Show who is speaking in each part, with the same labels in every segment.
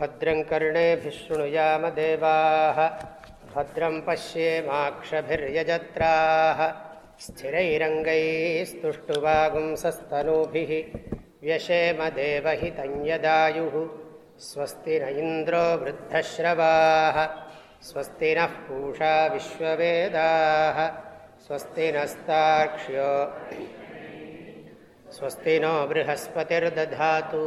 Speaker 1: भद्रं कर्णेभिः शृणुयामदेवाः भद्रं पश्येमाक्षभिर्यजत्राः स्थिरैरङ्गैस्तुष्टुवागुंसस्तनूभिः व्यशेमदेवहितञ्यदायुः स्वस्ति न इन्द्रो वृद्धश्रवाः स्वस्ति नः पूषा विश्ववेदाः स्वस्ति नस्ताक्ष्यो स्वस्ति नो बृहस्पतिर्दधातु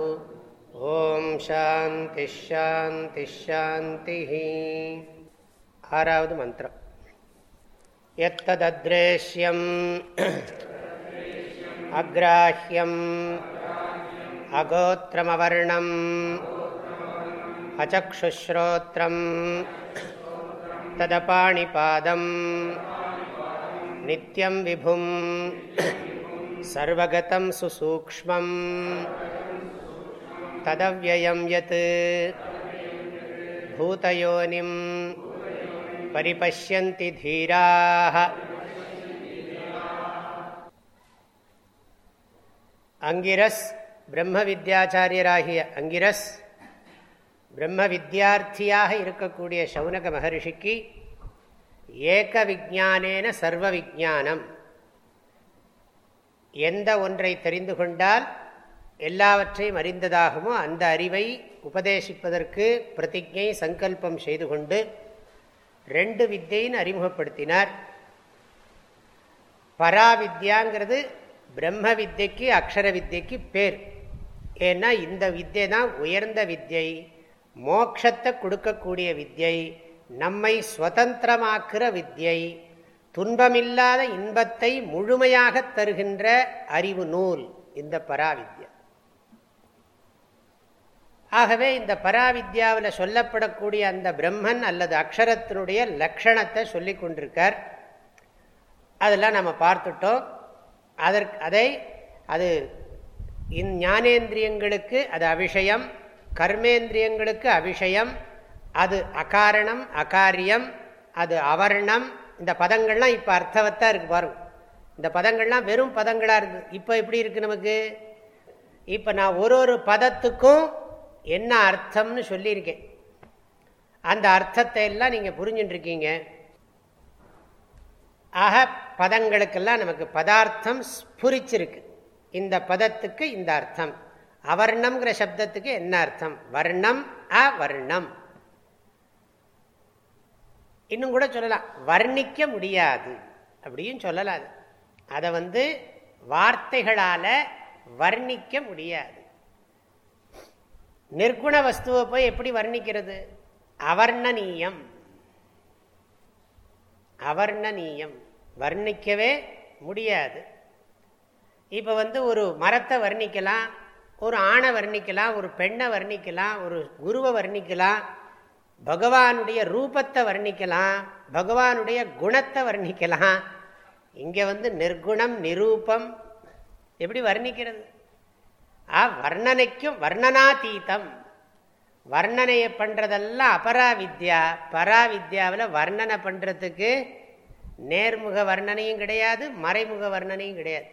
Speaker 1: ஓம் சாந்தி ஷாந்தி ஷாந்தி ஆறாவது மந்திரம் எத்ததத்ரேஷ்யம் அக்ராஹ்யம் அகோத்திரமவர்ணம் அச்சுஸ்ரோத்திரம் तदपाणिपादम् नित्यं विभुं सर्वगतं सुसूक्ष्मम् तदव्ययं यत् भूतयोनिं परिपश्यन्ति धीराः அங்கிரஸ் பிரம்ம வித்யாச்சாரியராகிய அங்கிரஸ் பிரம்ம வித்யார்த்தியாக இருக்கக்கூடிய சவுனக மகரிஷிக்கு ஏக விஜானேன சர்வ விஜானம் எந்த ஒன்றை தெரிந்து கொண்டால் எல்லாவற்றையும் அறிந்ததாகவும் அந்த அறிவை உபதேசிப்பதற்கு பிரதிஜை சங்கல்பம் செய்து கொண்டு ரெண்டு வித்தியின் அறிமுகப்படுத்தினார் பராவித்யாங்கிறது பிரம்ம வித்தியக்கு அக்ஷர வித்தியக்கு பேர் ஏன்னா இந்த வித்தியை தான் உயர்ந்த வித்தியை மோட்சத்தை கொடுக்கக்கூடிய வித்தியை நம்மை சுதந்திரமாக்குற வித்தியை துன்பமில்லாத இன்பத்தை முழுமையாக தருகின்ற அறிவு நூல் இந்த பராவித்ய ஆகவே இந்த பராவித்யாவில் சொல்லப்படக்கூடிய அந்த பிரம்மன் அல்லது அக்ஷரத்தினுடைய லக்ஷணத்தை சொல்லி கொண்டிருக்கார் அதெல்லாம் நம்ம பார்த்துட்டோம் அதற்கு அதை அது இந் ஞானேந்திரியங்களுக்கு அது அபிஷயம் கர்மேந்திரியங்களுக்கு அபிஷயம் அது அகாரணம் அகாரியம் அது அவர்ணம் இந்த பதங்கள்லாம் இப்போ அர்த்தவத்தாக இருக்குது பாருங்க இந்த பதங்கள்லாம் வெறும் பதங்களாக இருக்குது இப்போ எப்படி இருக்குது நமக்கு இப்போ நான் ஒரு ஒரு பதத்துக்கும் என்ன அர்த்தம்னு சொல்லியிருக்கேன் அந்த அர்த்தத்தை எல்லாம் நீங்கள் புரிஞ்சுட்டுருக்கீங்க ஆக பதங்களுக்கெல்லாம் நமக்கு பதார்த்தம் ஸ்புரிச்சிருக்கு இந்த பதத்துக்கு இந்த அர்த்தம் அவர்ணம்ங்கிற சப்தத்துக்கு என்ன அர்த்தம் வர்ணம் அவர்ணம் இன்னும் கூட சொல்லலாம் வர்ணிக்க முடியாது அப்படின்னு சொல்லலாம் அதை வந்து வார்த்தைகளால் வர்ணிக்க முடியாது நிர்குண வஸ்துவை போய் எப்படி வர்ணிக்கிறது அவர்ணனீயம் அவர்ணனீயம் வர்ணிக்கவே முடியாது இப்போ வந்து ஒரு மரத்தை வர்ணிக்கலாம் ஒரு ஆணை வர்ணிக்கலாம் ஒரு பெண்ணை வர்ணிக்கலாம் ஒரு குருவை வர்ணிக்கலாம் பகவானுடைய ரூபத்தை வர்ணிக்கலாம் பகவானுடைய குணத்தை வர்ணிக்கலாம் இங்கே வந்து நிர்குணம் நிரூபம் எப்படி வர்ணிக்கிறது வர்ணனைக்கும் வர்ணனாதீதம் வர்ணனையை பண்ணுறதெல்லாம் அபராவித்யா பராவித்யாவில் வர்ணனை பண்ணுறதுக்கு நேர்முக வர்ணனையும் கிடையாது மறைமுக வர்ணனையும் கிடையாது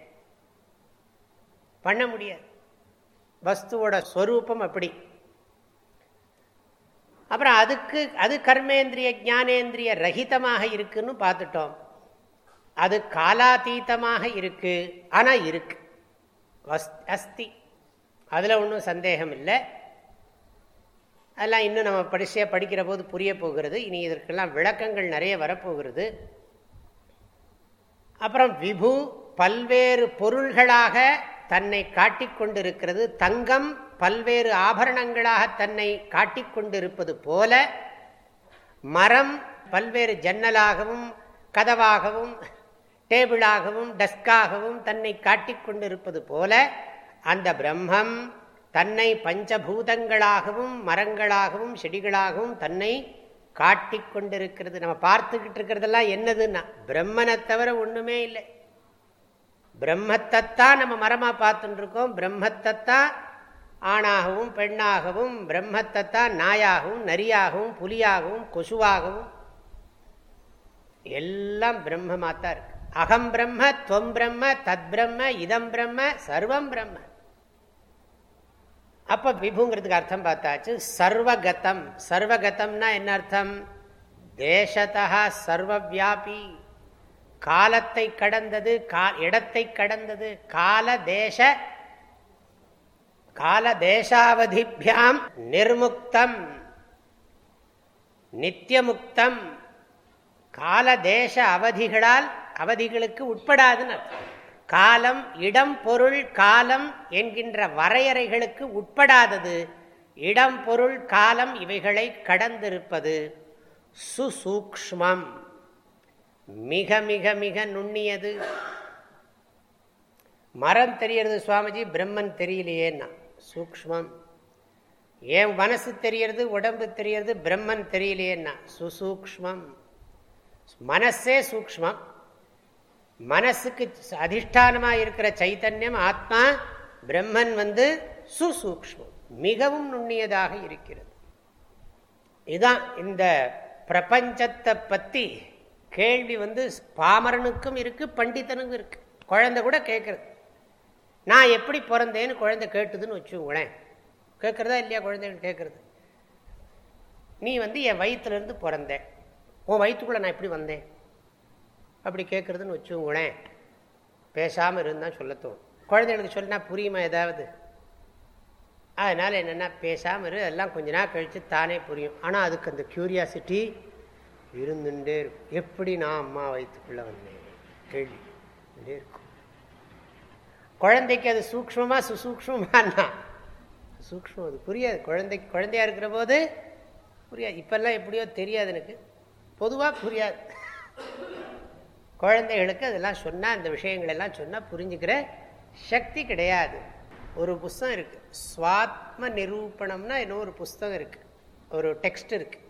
Speaker 1: பண்ண முடியாது வஸ்துவோட ஸ்வரூபம் அப்படி அப்புறம் அதுக்கு அது கர்மேந்திரிய ஜானேந்திரிய ரகிதமாக இருக்குன்னு பார்த்துட்டோம் அது காலாதீத்தமாக இருக்கு ஆனால் இருக்கு அஸ்தி அதில் ஒன்றும் சந்தேகம் இல்லை அதெல்லாம் இன்னும் நம்ம படிசையாக படிக்கிற போது புரிய போகிறது இனி இதற்கெல்லாம் விளக்கங்கள் நிறைய வரப்போகிறது அப்புறம் விபு பல்வேறு பொருள்களாக தன்னை காட்டிக்கொண்டிருக்கிறது தங்கம் பல்வேறு ஆபரணங்களாக தன்னை காட்டிக்கொண்டிருப்பது போல மரம் பல்வேறு ஜன்னலாகவும் கதவாகவும் டேபிளாகவும் டெஸ்காகவும் தன்னை காட்டிக்கொண்டிருப்பது போல அந்த பிரம்மம் தன்னை பஞ்சபூதங்களாகவும் மரங்களாகவும் செடிகளாகவும் தன்னை காட்டிக்கொண்டிருக்கிறது நம்ம பார்த்துக்கிட்டு இருக்கிறதெல்லாம் என்னதுன்னா பிரம்மனை தவிர ஒன்றுமே இல்லை பிரம்மத்தைத்தான் நம்ம மரமாக பார்த்துட்டு இருக்கோம் பிரம்மத்தைத்தான் ஆணாகவும் பெண்ணாகவும் பிரம்மத்தைத்தான் நாயாகவும் நரியாகவும் புலியாகவும் கொசுவாகவும் எல்லாம் பிரம்மமாக தான் இருக்கு அகம் பிரம்ம துவம் பிரம்ம தத் பிரம்ம இதம் பிரம்ம சர்வம் பிரம்ம அப்போ விபுங்கிறதுக்கு அர்த்தம் பார்த்தாச்சு சர்வகதம் சர்வகதம்னா என்ன அர்த்தம் தேசத்தா சர்வவியாபி காலத்தை கடந்தது கா இடத்தை கடந்தது கால தேச கால தேசாவதிபியாம் நிர்முக்தம் நித்தியமுக்தம் கால தேச அவதிகளால் அவதிகளுக்கு உட்படாதுன்னு அர்த்தம் காலம் இடம் பொருள் காலம் என்கின்ற வரையறைகளுக்கு உட்படாதது இடம் பொருள் காலம் இவைகளை கடந்திருப்பது சுசூக்மம் மிக மிக மிக நுண்ணியது மரம் தெரியறது சுவாமிஜி பிரம்மன் தெரியலையேன்னா சூக்மம் என் மனசு தெரியறது உடம்பு தெரியறது பிரம்மன் தெரியலையேன்னா சுசூக்மம் மனசே சூக்மம் மனசுக்கு அதிஷ்டானமா இருக்கிற சைத்தன்யம் ஆத்மா பிரம்மன் வந்து சுசூக்மம் மிகவும் நுண்ணியதாக இருக்கிறது இதுதான் இந்த பிரபஞ்சத்தை பற்றி கேள்வி வந்து பாமரனுக்கும் இருக்குது பண்டிதனுக்கும் இருக்கு குழந்தை கூட கேட்குறது நான் எப்படி பிறந்தேன்னு குழந்தை கேட்டுதுன்னு வச்சுக்கோங்களேன் கேட்குறதா இல்லையா குழந்தைன்னு கேட்குறது நீ வந்து என் வயிற்றுலேருந்து பிறந்த உன் வயிற்றுக்குள்ளே நான் எப்படி வந்தேன் அப்படி கேட்குறதுன்னு வச்சுங்களேன் பேசாமல் இருந்தால் சொல்ல தோணும் குழந்தைகளுக்கு சொன்னா புரியுமா ஏதாவது அதனால் என்னென்னா பேசாமல் இரு எல்லாம் கொஞ்ச நாள் கழித்து தானே புரியும் ஆனால் அதுக்கு அந்த க்யூரியாசிட்டி இருந்துட்டே இருக்கும் எப்படி நான் அம்மா வயிற்றுக்குள்ளே வந்தேன் கேள்வி இருக்கும் குழந்தைக்கு அது சூக்மமாக சுசூக்மானா சூக்மம் அது புரியாது குழந்தைக்கு குழந்தையா இருக்கிற போது புரியாது இப்போல்லாம் எப்படியோ தெரியாது எனக்கு பொதுவாக புரியாது குழந்தைகளுக்கு அதெல்லாம் சொன்னால் அந்த விஷயங்களெல்லாம் சொன்னால் புரிஞ்சுக்கிற சக்தி கிடையாது ஒரு புஸ்தகம் இருக்குது சுவாத்ம நிரூபணம்னா இன்னொரு புஸ்தகம் இருக்குது ஒரு டெக்ஸ்ட் இருக்குது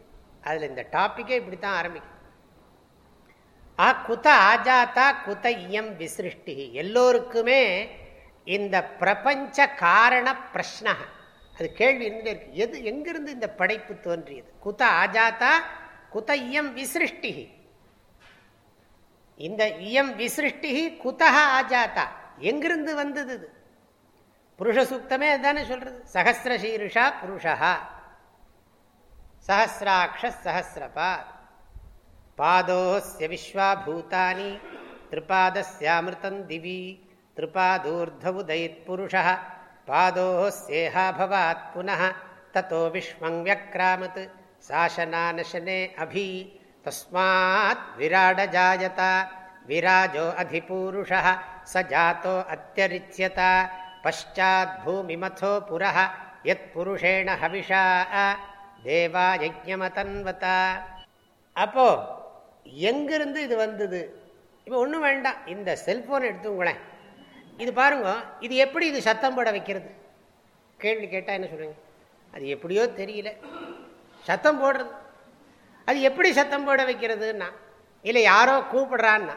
Speaker 1: அதில் இந்த டாப்பிக்கே இப்படி தான் ஆரம்பிக்கும் ஆ குத ஆஜாத்தா குத இயம் விசிருஷ்டி எல்லோருக்குமே இந்த பிரபஞ்ச காரண பிரஷ்ன அது கேள்வி இருந்துட்டே இருக்கு எது எங்கிருந்து இந்த படைப்பு தோன்றியது குத ஆஜாத்தா குத இயம் விசிருஷ்டி இந்த இயம் விசிருஷ்டி குத்தக ஆஜாத்தா எங்கிருந்து வந்தது புருஷ சூக்தமே அதுதானே சொல்றது சகசிர சீருஷா புருஷா சஹசிராட்ச சஹசிரபா பாதோஸ்ய விஸ்வாபூதானி திருபாதஸ்யாமிருத்தம் திவி திருபாதூர்த உதயித் புருஷா பாதோஸ்யேஹாபவாத் புனः ततो विश्वं व्यक्रामत् शासनानशने अभि விராஜோ विराडजायत ச ஜாத்தோ स பஷாத் अत्यरिच्यत पश्चाद्भूमिमथो எத் यत्पुरुषेण ஹவிஷா தேவா யஜ்யமதன்வதா அப்போ எங்கிருந்து இது வந்தது இப்போ ஒன்றும் வேண்டாம் இந்த செல்ஃபோன் எடுத்துங்களேன் இது பாருங்க இது எப்படி இது சத்தம் போட வைக்கிறது கேள்வி கேட்டால் என்ன சொல்லுங்க அது எப்படியோ தெரியல சத்தம் போடுறது அது எப்படி சத்தம் போட வைக்கிறதுன்னா இல்லை யாரோ கூப்பிடுறான்னா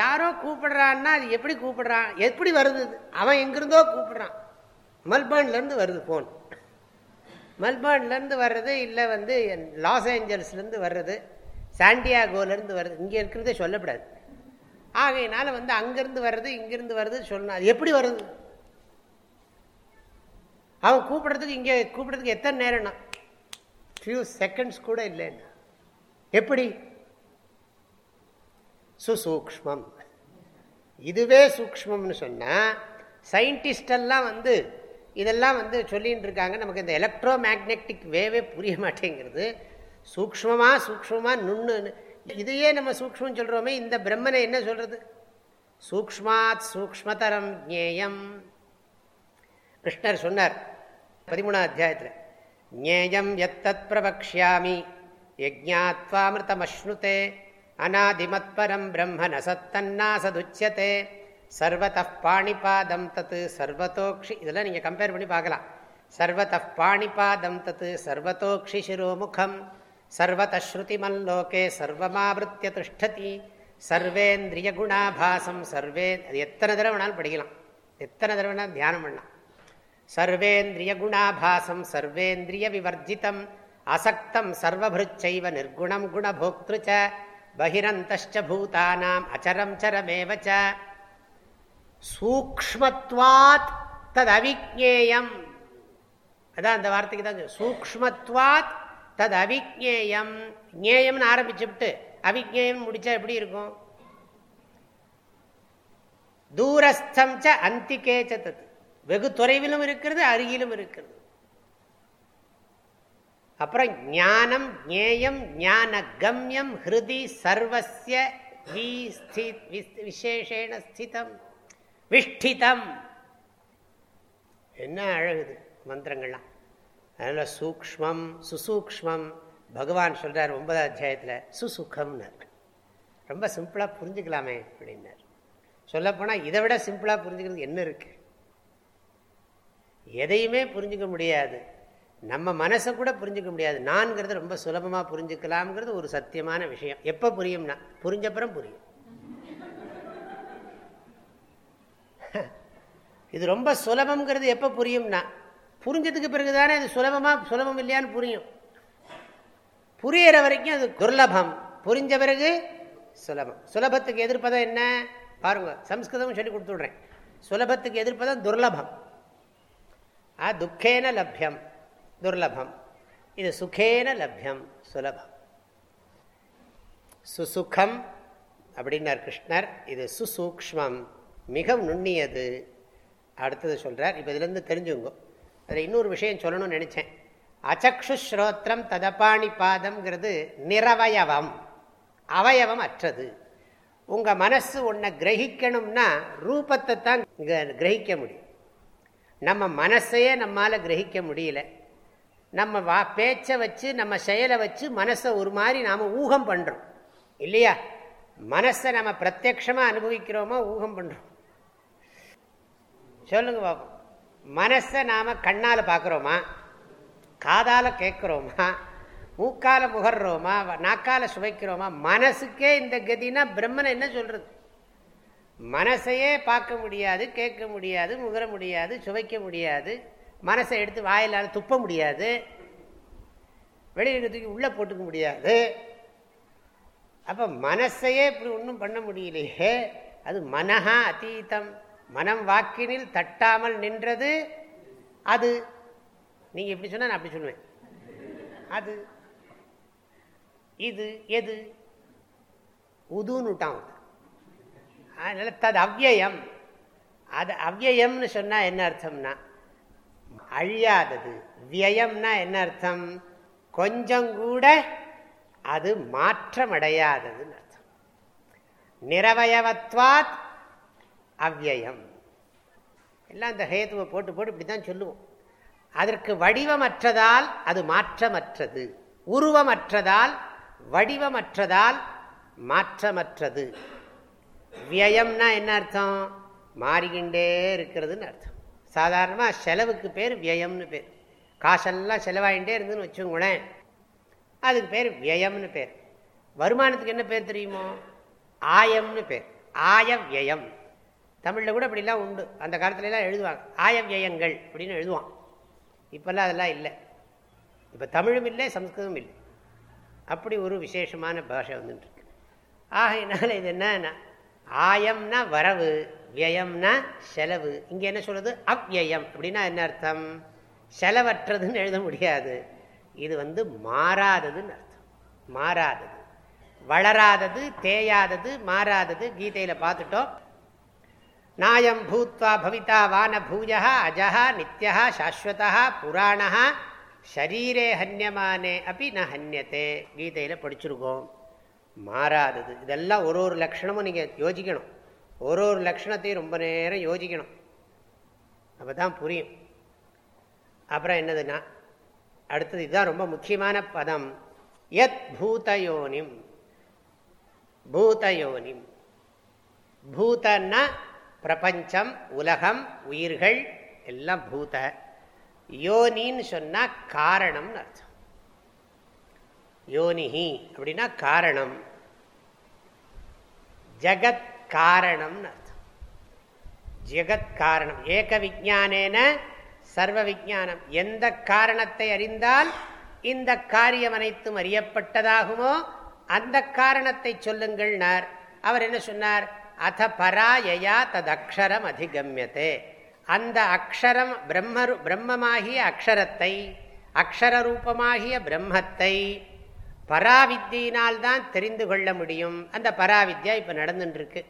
Speaker 1: யாரோ கூப்பிடுறான்னா அது எப்படி கூப்பிடுறான் எப்படி வருது அவன் எங்கிருந்தோ கூப்பிடுறான் மெல்பர்ன்லேருந்து வருது ஃபோன் மல்பர்ன்லேருந்து வர்றது இல்லை வந்து லாஸ் ஏஞ்சல்ஸ்லேருந்து வர்றது சாண்டியாகோலேருந்து வர்றது இங்கே இருக்கிறதே சொல்லப்படாது ஆகையினால வந்து அங்கேருந்து வர்றது இங்கேருந்து வர்றது சொல்லணும் அது எப்படி வருது அவன் கூப்பிட்றதுக்கு இங்கே கூப்பிட்றதுக்கு எத்தனை நேரம்னா ஃபியூ செகண்ட்ஸ் கூட இல்லைன்னா எப்படி சுசூக்மம் இதுவே சூக்மம்னு சொன்னால் சயின்டிஸ்டெல்லாம் வந்து இதெல்லாம் வந்து சொல்லிகிட்டு இருக்காங்க நமக்கு இந்த எலக்ட்ரோ மேக்னெட்டிக் வேவே புரிய மாட்டேங்கிறது சூக்மமாக சூக்மமாக நுண்ணு இதையே நம்ம சூக்மம் சொல்கிறோமே இந்த பிரம்மனை என்ன சொல்கிறது சூக்மாத் சூக்மதரம் ஜேயம் கிருஷ்ணர் சொன்னார் பதிமூணாம் அத்தியாயத்தில் ஜேயம் எத்தத் பிரபக்ஷாமி யஜாத்வாமிருதமஷ்ணுதே அநாதிமத்பரம் பிரம்ம நசத்தன்னாசதுச்சதே சர்வத பாணிபாதம் தத்து சர்வத்தோக்ஷி இதெல்லாம் நீங்கள் கம்பேர் பண்ணி பார்க்கலாம் சர்வத பாணிபாதம் தத்து சர்வத்தோக்ஷி சிரோமுகம் சர்வதஸ்ருதிமல்லோகே சர்வமாவிருத்திய திஷ்டதி சர்வேந்திரிய குணாபாசம் சர்வே அது எத்தனை தடவை வேணாலும் படிக்கலாம் எத்தனை தடவை தியானம் பண்ணலாம் சர்வேந்திரிய குணாபாசம் சர்வேந்திரிய விவர்ஜிதம் அசக்தம் சர்வபிருச்சைவ நிர்குணம் குணபோக்திருச்ச பகிரந்தஷ்ட பூதானாம் அச்சரம் சரமேவச்ச சூக்மத்வாத் தது அவிஜேயம் அதான் அந்த வார்த்தைக்கு தான் சூக்மத்வாத் தது அவிஜேயம் ஞேயம்னு ஆரம்பிச்சுவிட்டு அவிஜேயம் முடிச்சா எப்படி இருக்கும் தூரஸ்தம் ச அந்திகே தத் வெகு தொலைவிலும் இருக்கிறது அருகிலும் இருக்கிறது அப்புறம் ஞானம் ஞேயம் ஞான கம்யம் ஹிருதி சர்வசிய விசேஷேன ஸ்திதம் விஷ்டிதம் என்ன அழகுது மந்திரங்கள்லாம் அதனால் சூக்மம் சுசூக்மம் பகவான் சொல்கிறார் ஒன்பதாம் அத்தியாயத்தில் சுசுகம்னு ரொம்ப சிம்பிளாக புரிஞ்சுக்கலாமே அப்படின்னார் சொல்லப்போனால் இதை விட சிம்பிளாக புரிஞ்சுக்கிறது என்ன இருக்குது எதையுமே புரிஞ்சுக்க முடியாது நம்ம மனசை கூட புரிஞ்சிக்க முடியாது நான்கிறது ரொம்ப சுலபமாக புரிஞ்சுக்கலாம்ங்கிறது ஒரு சத்தியமான விஷயம் எப்போ புரியும்னா புரிஞ்சப்புறம் புரியும் இது ரொம்ப சுலபம்ங்கிறது எப்போ புரியும்னா புரிஞ்சதுக்கு பிறகு தானே அது சுலபமாக சுலபம் இல்லையான்னு புரியும் புரியிற வரைக்கும் அது துர்லபம் புரிஞ்ச பிறகு சுலபம் சுலபத்துக்கு எதிர்ப்பதம் என்ன பாருங்க சம்ஸ்கிருதம் சொல்லி கொடுத்துடுறேன் சுலபத்துக்கு எதிர்ப்பதம் துர்லபம் ஆ துக்கேன லப்யம் துர்லபம் இது சுகேன லப்யம் சுலபம் சுசுகம் அப்படின்னார் கிருஷ்ணர் இது சுசூக்மம் மிக நுண்ணியது அடுத்தது சொல்கிறார் இப்போ இதிலேருந்து தெரிஞ்சுங்க அதில் இன்னொரு விஷயம் சொல்லணும்னு நினச்சேன் அச்சக்ஷு ஸ்ரோத்திரம் ததப்பாணி பாதம்ங்கிறது நிறவயவம் அவயவம் அற்றது உங்கள் மனசு ஒன்றை கிரகிக்கணும்னா ரூபத்தை தான் கிரகிக்க முடியும் நம்ம மனசையே நம்மால் கிரகிக்க முடியல நம்ம வா பேச்சை வச்சு நம்ம செயலை வச்சு மனசை ஒரு மாதிரி நாம் ஊகம் பண்ணுறோம் இல்லையா மனசை நம்ம பிரத்யக்ஷமாக அனுபவிக்கிறோமா ஊகம் பண்ணுறோம் சொல்லுங்க பார்ப்போம் மனசை நாம் கண்ணால் பார்க்குறோமா காதால் கேட்குறோமா மூக்கால் முகர்றோமா நாக்கால் சுவைக்கிறோமா மனசுக்கே இந்த கதினா பிரம்மனை என்ன சொல்கிறது மனசையே பார்க்க முடியாது கேட்க முடியாது முகர முடியாது சுவைக்க முடியாது மனசை எடுத்து வாயிலால் துப்ப முடியாது வெளியிடத்துக்கு தூக்கி உள்ளே போட்டுக்க முடியாது அப்போ மனசையே இப்படி ஒன்றும் பண்ண முடியலையே அது மனஹா அத்தீதம் மனம் வாக்கினில் தட்டாமல் நின்றது அது நீங்கள் எப்படி சொன்னால் நான் அப்படி சொல்லுவேன் அது இது எது விட்டான் அதனால் தது அவ்வயம் அது அவ்வயம்னு சொன்னால் என்ன அர்த்தம்னா அழியாதது வியயம்னா என்ன அர்த்தம் கொஞ்சம் கூட அது மாற்றமடையாததுன்னு அர்த்தம் நிறவயவத்வாத் அவ்வயம் எல்லாம் இந்த ஹேத்துவை போட்டு போட்டு இப்படி தான் சொல்லுவோம் அதற்கு வடிவமற்றதால் அது மாற்றமற்றது உருவமற்றதால் வடிவமற்றதால் மாற்றமற்றது வியயம்னா என்ன அர்த்தம் மாறிக்கிண்டே இருக்கிறதுன்னு அர்த்தம் சாதாரணமாக செலவுக்கு பேர் வியயம்னு பேர் காசெல்லாம் செலவாயிட்டே இருந்துன்னு வச்சுங்களேன் அதுக்கு பேர் வியயம்னு பேர் வருமானத்துக்கு என்ன பேர் தெரியுமோ ஆயம்னு பேர் ஆய வியயம் தமிழில் கூட அப்படிலாம் உண்டு அந்த காலத்துலலாம் எழுதுவாங்க ஆய வியயங்கள் அப்படின்னு எழுதுவான் இப்போல்லாம் அதெல்லாம் இல்லை இப்போ தமிழும் இல்லை சம்ஸ்கிருதம் இல்லை அப்படி ஒரு விசேஷமான பாஷை வந்துட்டுருக்கு ஆகையினால இது என்னன்னா ஆயம்னா வரவு வியம்னா செலவு இங்கே என்ன சொல்கிறது அவ்வியம் அப்படின்னா என்ன அர்த்தம் செலவற்றதுன்னு எழுத முடியாது இது வந்து மாறாததுன்னு அர்த்தம் மாறாதது வளராதது தேயாதது மாறாதது கீதையில் பார்த்துட்டோம் நாயம் பூத்வா பவிதா வான பூஜா அஜா நித்யா சாஸ்வதா புராணா ஷரீரே ஹன்யமானே அப்படி ந ஹன்யத்தே கீதையில் படிச்சிருக்கோம் மாறாதது இதெல்லாம் ஒரு ஒரு லட்சணமும் நீங்கள் யோசிக்கணும் ஒரு ஒரு லக்ஷணத்தையும் ரொம்ப நேரம் யோசிக்கணும் அப்போ தான் புரியும் அப்புறம் என்னதுன்னா அடுத்தது இதுதான் ரொம்ப முக்கியமான பதம் எத் பூதயோனிம் பூதயோனிம் பூதன்னா பிரபஞ்சம் உலகம் உயிர்கள் எல்லாம் பூத யோனின்னு சொன்னால் காரணம்னு அர்த்தம் யோனிஹி அப்படின்னா காரணம் ஜகத் காரணம்னு அர்த்தம் ஜெகத் காரணம் ஏக விஜானேன சர்வ விஜானம் எந்த காரணத்தை அறிந்தால் இந்த காரியம் அனைத்தும் அறியப்பட்டதாகுமோ அந்த காரணத்தை சொல்லுங்கள்னார் அவர் என்ன சொன்னார் அத பராயா தது அக்ஷரம் அதிகம்யதே அந்த அக்ஷரம் பிரம்ம பிரம்மமாகிய அக்ஷரத்தை அக்ஷர ரூபமாகிய பிரம்மத்தை பராவித்தியினால் தான் தெரிந்து கொள்ள முடியும் அந்த பராவித்யா இப்போ நடந்துட்டுருக்கு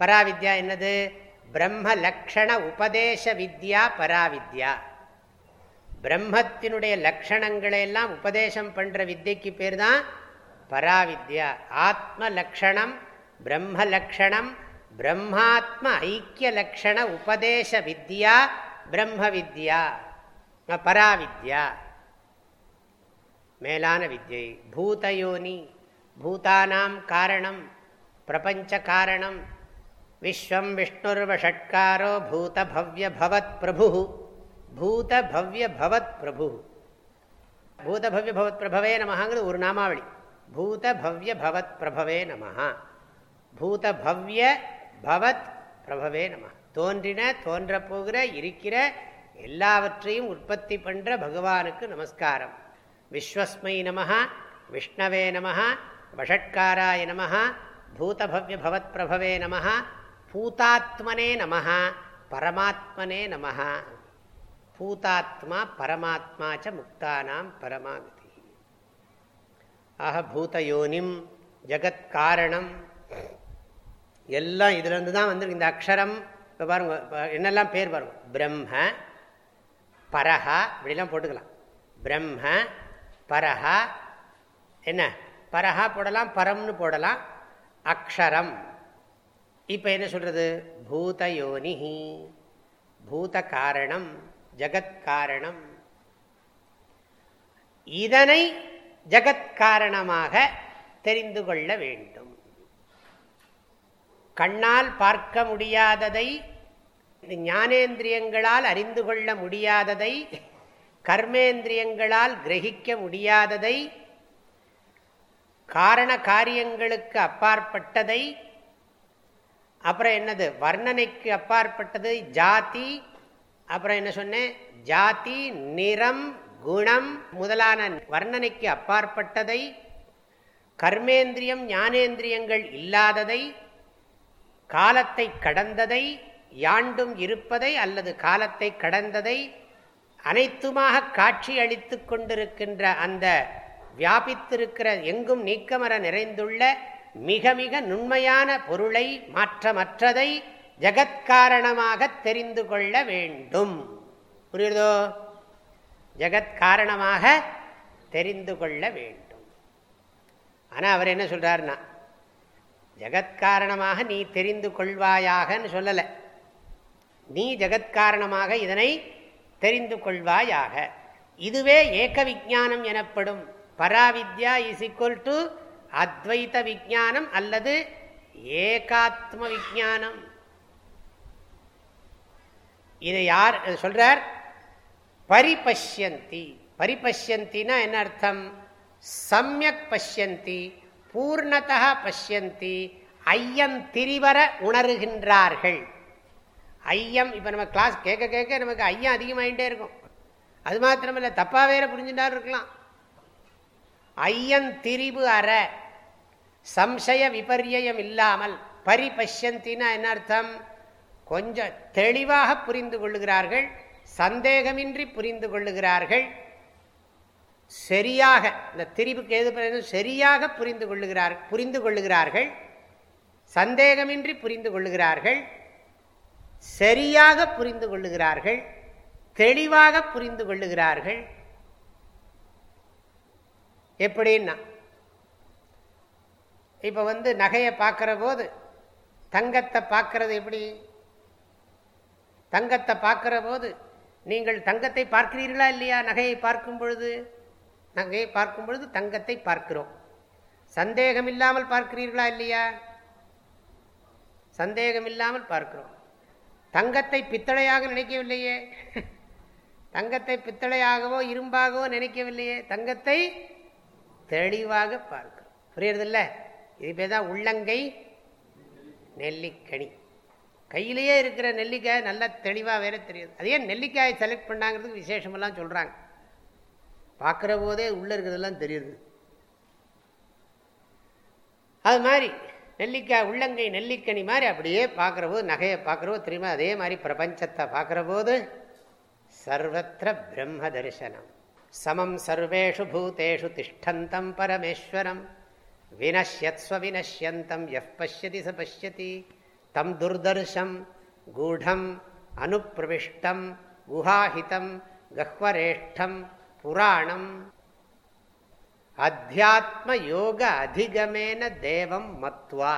Speaker 1: பராவித்யா என்னது பிரம்ம லக்ஷண உபதேச வித்யா பராவித்யா பிரம்மத்தினுடைய லக்ஷணங்களை எல்லாம் உபதேசம் பண்ற வித்தியக்கு பேர் தான் பராவித்யா ஆத்ம லக்ஷணம் பிரம்ம லக்ஷணம் பிரம்மாத்ம ஐக்கிய லக்ஷண உபதேச வித்யா பிரம்ம வித்யா பராவித்யா மேலான வித்யை பூதயோனி பூதானாம் காரணம் பிரபஞ்ச காரணம் விஸ்வம் விஷ்ணுர்வஷட்காரோ பூதபவ்யபவத் பிரபு பூதபவ்யபவத் பிரபு பூதபவ்யபவத் பிரபவே நமகாங்கிறது ஒரு நாமாவளி பூதபவ்யபவத் பிரபவே நமஹா பூதபவ்ய பவத் பிரபவே நம தோன்றின தோன்ற போகிற இருக்கிற எல்லாவற்றையும் உற்பத்தி பண்ணுற பகவானுக்கு நமஸ்காரம் விஸ்வஸ்மை நமஹா விஷ்ணவே நமஹா வஷட்காராய நமஹா பூதபவ்ய பிரபவே நமஹா பூதாத்மனே நமஹா பரமாத்மனே நமஹா பூதாத்மா பரமாத்மா ச முக்தானாம் பரமாகதி ஆக பூதயோனிம் ஜகத்காரணம் எல்லாம் இதுலேருந்து தான் வந்து இந்த அக்ஷரம் இப்போ பாருங்க என்னெல்லாம் பேர் பாருங்க பிரம்ம பரஹா இப்படிலாம் போட்டுக்கலாம் பிரம்ம பரஹா என்ன பரஹா போடலாம் பரம்னு போடலாம் அக்ஷரம் இப்போ என்ன சொல்கிறது பூதயோனிஹி பூத காரணம் ஜகத்காரணம் இதனை ஜகத்காரணமாக தெரிந்து கொள்ள வேண்டும் கண்ணால் பார்க்க முடியாததை ஞானேந்திரியங்களால் அறிந்து கொள்ள முடியாததை கர்மேந்திரியங்களால் கிரகிக்க முடியாததை காரண காரியங்களுக்கு அப்பாற்பட்டதை அப்புறம் என்னது வர்ணனைக்கு அப்பாற்பட்டது ஜாதி அப்புறம் என்ன சொன்னேன் ஜாதி நிறம் குணம் முதலான வர்ணனைக்கு அப்பாற்பட்டதை கர்மேந்திரியம் ஞானேந்திரியங்கள் இல்லாததை காலத்தை கடந்ததை யாண்டும் இருப்பதை அல்லது காலத்தை கடந்ததை அனைத்துமாக காட்சி அளித்து கொண்டிருக்கின்ற அந்த வியாபித்திருக்கிற எங்கும் நீக்கமர நிறைந்துள்ள மிக மிக நுண்மையான பொருளை மாற்றமற்றதை ஜகத்காரணமாக தெரிந்து கொள்ள வேண்டும் புரியுதோ ஜகத்காரணமாக தெரிந்து கொள்ள வேண்டும் ஆனால் அவர் என்ன சொல்கிறார்னா ஜகத்காரணமாக நீ தெரிந்து கொள்வாயாகன்னு சொல்லலை நீ ஜகத்காரணமாக இதனை தெரிந்து கொள்வாயாக இதுவே ஏக விஜானம் எனப்படும் பராவித்யா இஸ் ஈக்குவல் டு அத்வைத விஜானம் அல்லது ஏகாத்ம விஜானம் இதை யார் சொல்றார் பரிபஷ்யந்தி பரிபஷ்யந்தினா என்ன அர்த்தம் சமயக் பஷ்யந்தி பூர்ணதா பஷ்யந்தி ஐயம் திரிவர உணர்கின்றார்கள் ஐயம் இப்போ நம்ம கிளாஸ் கேட்க கேட்க நமக்கு ஐயம் அதிகமாகிட்டே இருக்கும் அது மாத்திரமில்லை தப்பாக வேற புரிஞ்சுட்டாரு இருக்கலாம் ஐயம் திரிவு அற சம்சய விபரியம் இல்லாமல் பரிபஷ்யந்தின்னா என்ன அர்த்தம் கொஞ்சம் தெளிவாக புரிந்து கொள்ளுகிறார்கள் சந்தேகமின்றி புரிந்து கொள்ளுகிறார்கள் சரியாக இந்த திரிவுக்கு எது சரியாக புரிந்து கொள்ளுகிறார் புரிந்து கொள்ளுகிறார்கள் சந்தேகமின்றி புரிந்து கொள்ளுகிறார்கள் சரியாக புரிந்து கொள்ளுகிறார்கள் தெளிவாக புரிந்து கொள்ளுகிறார்கள் எப்படின்னா இப்போ வந்து நகையை பார்க்குற போது தங்கத்தை பார்க்கறது எப்படி தங்கத்தை பார்க்குற போது நீங்கள் தங்கத்தை பார்க்கிறீர்களா இல்லையா நகையை பார்க்கும் பொழுது நகையை பார்க்கும் பொழுது தங்கத்தை பார்க்கிறோம் சந்தேகம் இல்லாமல் பார்க்கிறீர்களா இல்லையா சந்தேகம் இல்லாமல் பார்க்கிறோம் தங்கத்தை பித்தளையாக நினைக்கவில்லையே தங்கத்தை பித்தளையாகவோ இரும்பாகவோ நினைக்கவில்லையே தங்கத்தை தெளிவாக பார்க்கிறோம் புரியுறதில்லை இது பேர் தான் உள்ளங்கை நெல்லிக்கனி கையிலேயே இருக்கிற நெல்லிக்காய் நல்லா தெளிவாக வேற தெரியுது அதே நெல்லிக்காயை செலக்ட் பண்ணாங்கிறதுக்கு விசேஷமெல்லாம் சொல்கிறாங்க பார்க்குற போதே உள்ளே இருக்கிறதெல்லாம் தெரியுது அது மாதிரி நெல்லிக்காய் உள்ளங்கை நெல்லிக்கனி மாதிரி அப்படியே பார்க்குற போது நகையை பார்க்குற போது தெரியுமா அதே மாதிரி பிரபஞ்சத்தை பார்க்குற போது சர்வத்திர பிரம்ம தரிசனம் சமம் சர்வேஷு பூதேஷு திஷ்டந்தம் பரமேஸ்வரம் வினஷ்யத்ஸ்வ வினஷ்யந்தம் எஃப் பசியதி ச பசியதி தம் துர்தர்ஷம் கூடம் அனுப்பிரவிஷ்டம் குஹாஹிதம் கஹ்வரேஷ்டம் புராணம் அத்தியாத்ம யோக அதிகமேன தேவம் மத்வா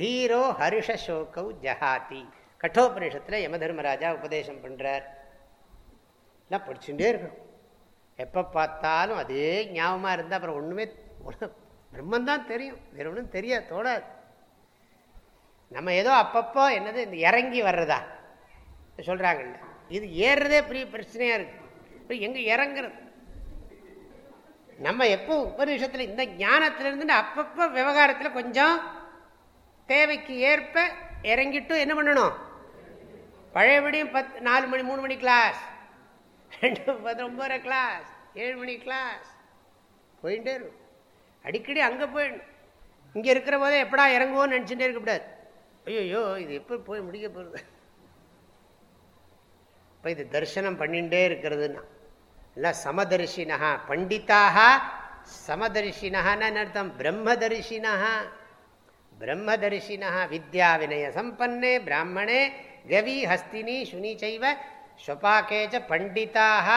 Speaker 1: தீரோ ஹர்ஷசோகௌ ஜஹாதி கட்டோபனிஷத்தில் யம தர்மராஜா உபதேசம் பண்ணுறார் எல்லாம் படிச்சுட்டே இருக்கணும் எப்போ பார்த்தாலும் அதே ஞாபகமாக இருந்தால் அப்புறம் ஒன்றுமே பிரம்மந்தான் தெரியும் வேறு ஒன்றும் தெரிய தோடாது நம்ம ஏதோ அப்பப்போ என்னது இந்த இறங்கி வர்றதா சொல்கிறாங்கல்ல இது ஏறுறதே பெரிய பிரச்சனையாக இருக்குது எங்கே இறங்குறது நம்ம எப்போ உபநிஷத்தில் இந்த ஞானத்திலிருந்து அப்பப்போ விவகாரத்தில் கொஞ்சம் தேவைக்கு ஏற்ப இறங்கிட்டும் என்ன பண்ணணும் பழையபடியும் பத் நாலு மணி மூணு மணி கிளாஸ் ரெண்டு பத்து ஒம்பது கிளாஸ் ஏழு மணி கிளாஸ் போயிட்டே இருக்கும் அடிக்கடி அங்கே போயிடணும் இங்கே இருக்கிற போதே எப்படா இறங்குவோன்னு நினச்சிட்டே இருக்கக்கூடாது ஐயோ இது எப்படி போய் முடிக்க போகிறது இப்போ இது தரிசனம் பண்ணிகிட்டே இருக்கிறதுன்னா இல்லை சமதரிசினா பண்டிதாக சமதரிசினஹான்னு அர்த்தம் பிரம்மதரிசினா பிரம்மதரிசினா வித்யா வினய சம்பே பிராமணே கவி ஹஸ்தினி சுனிச்சைவ ஸ்வபாக்கேஜ பண்டிதாக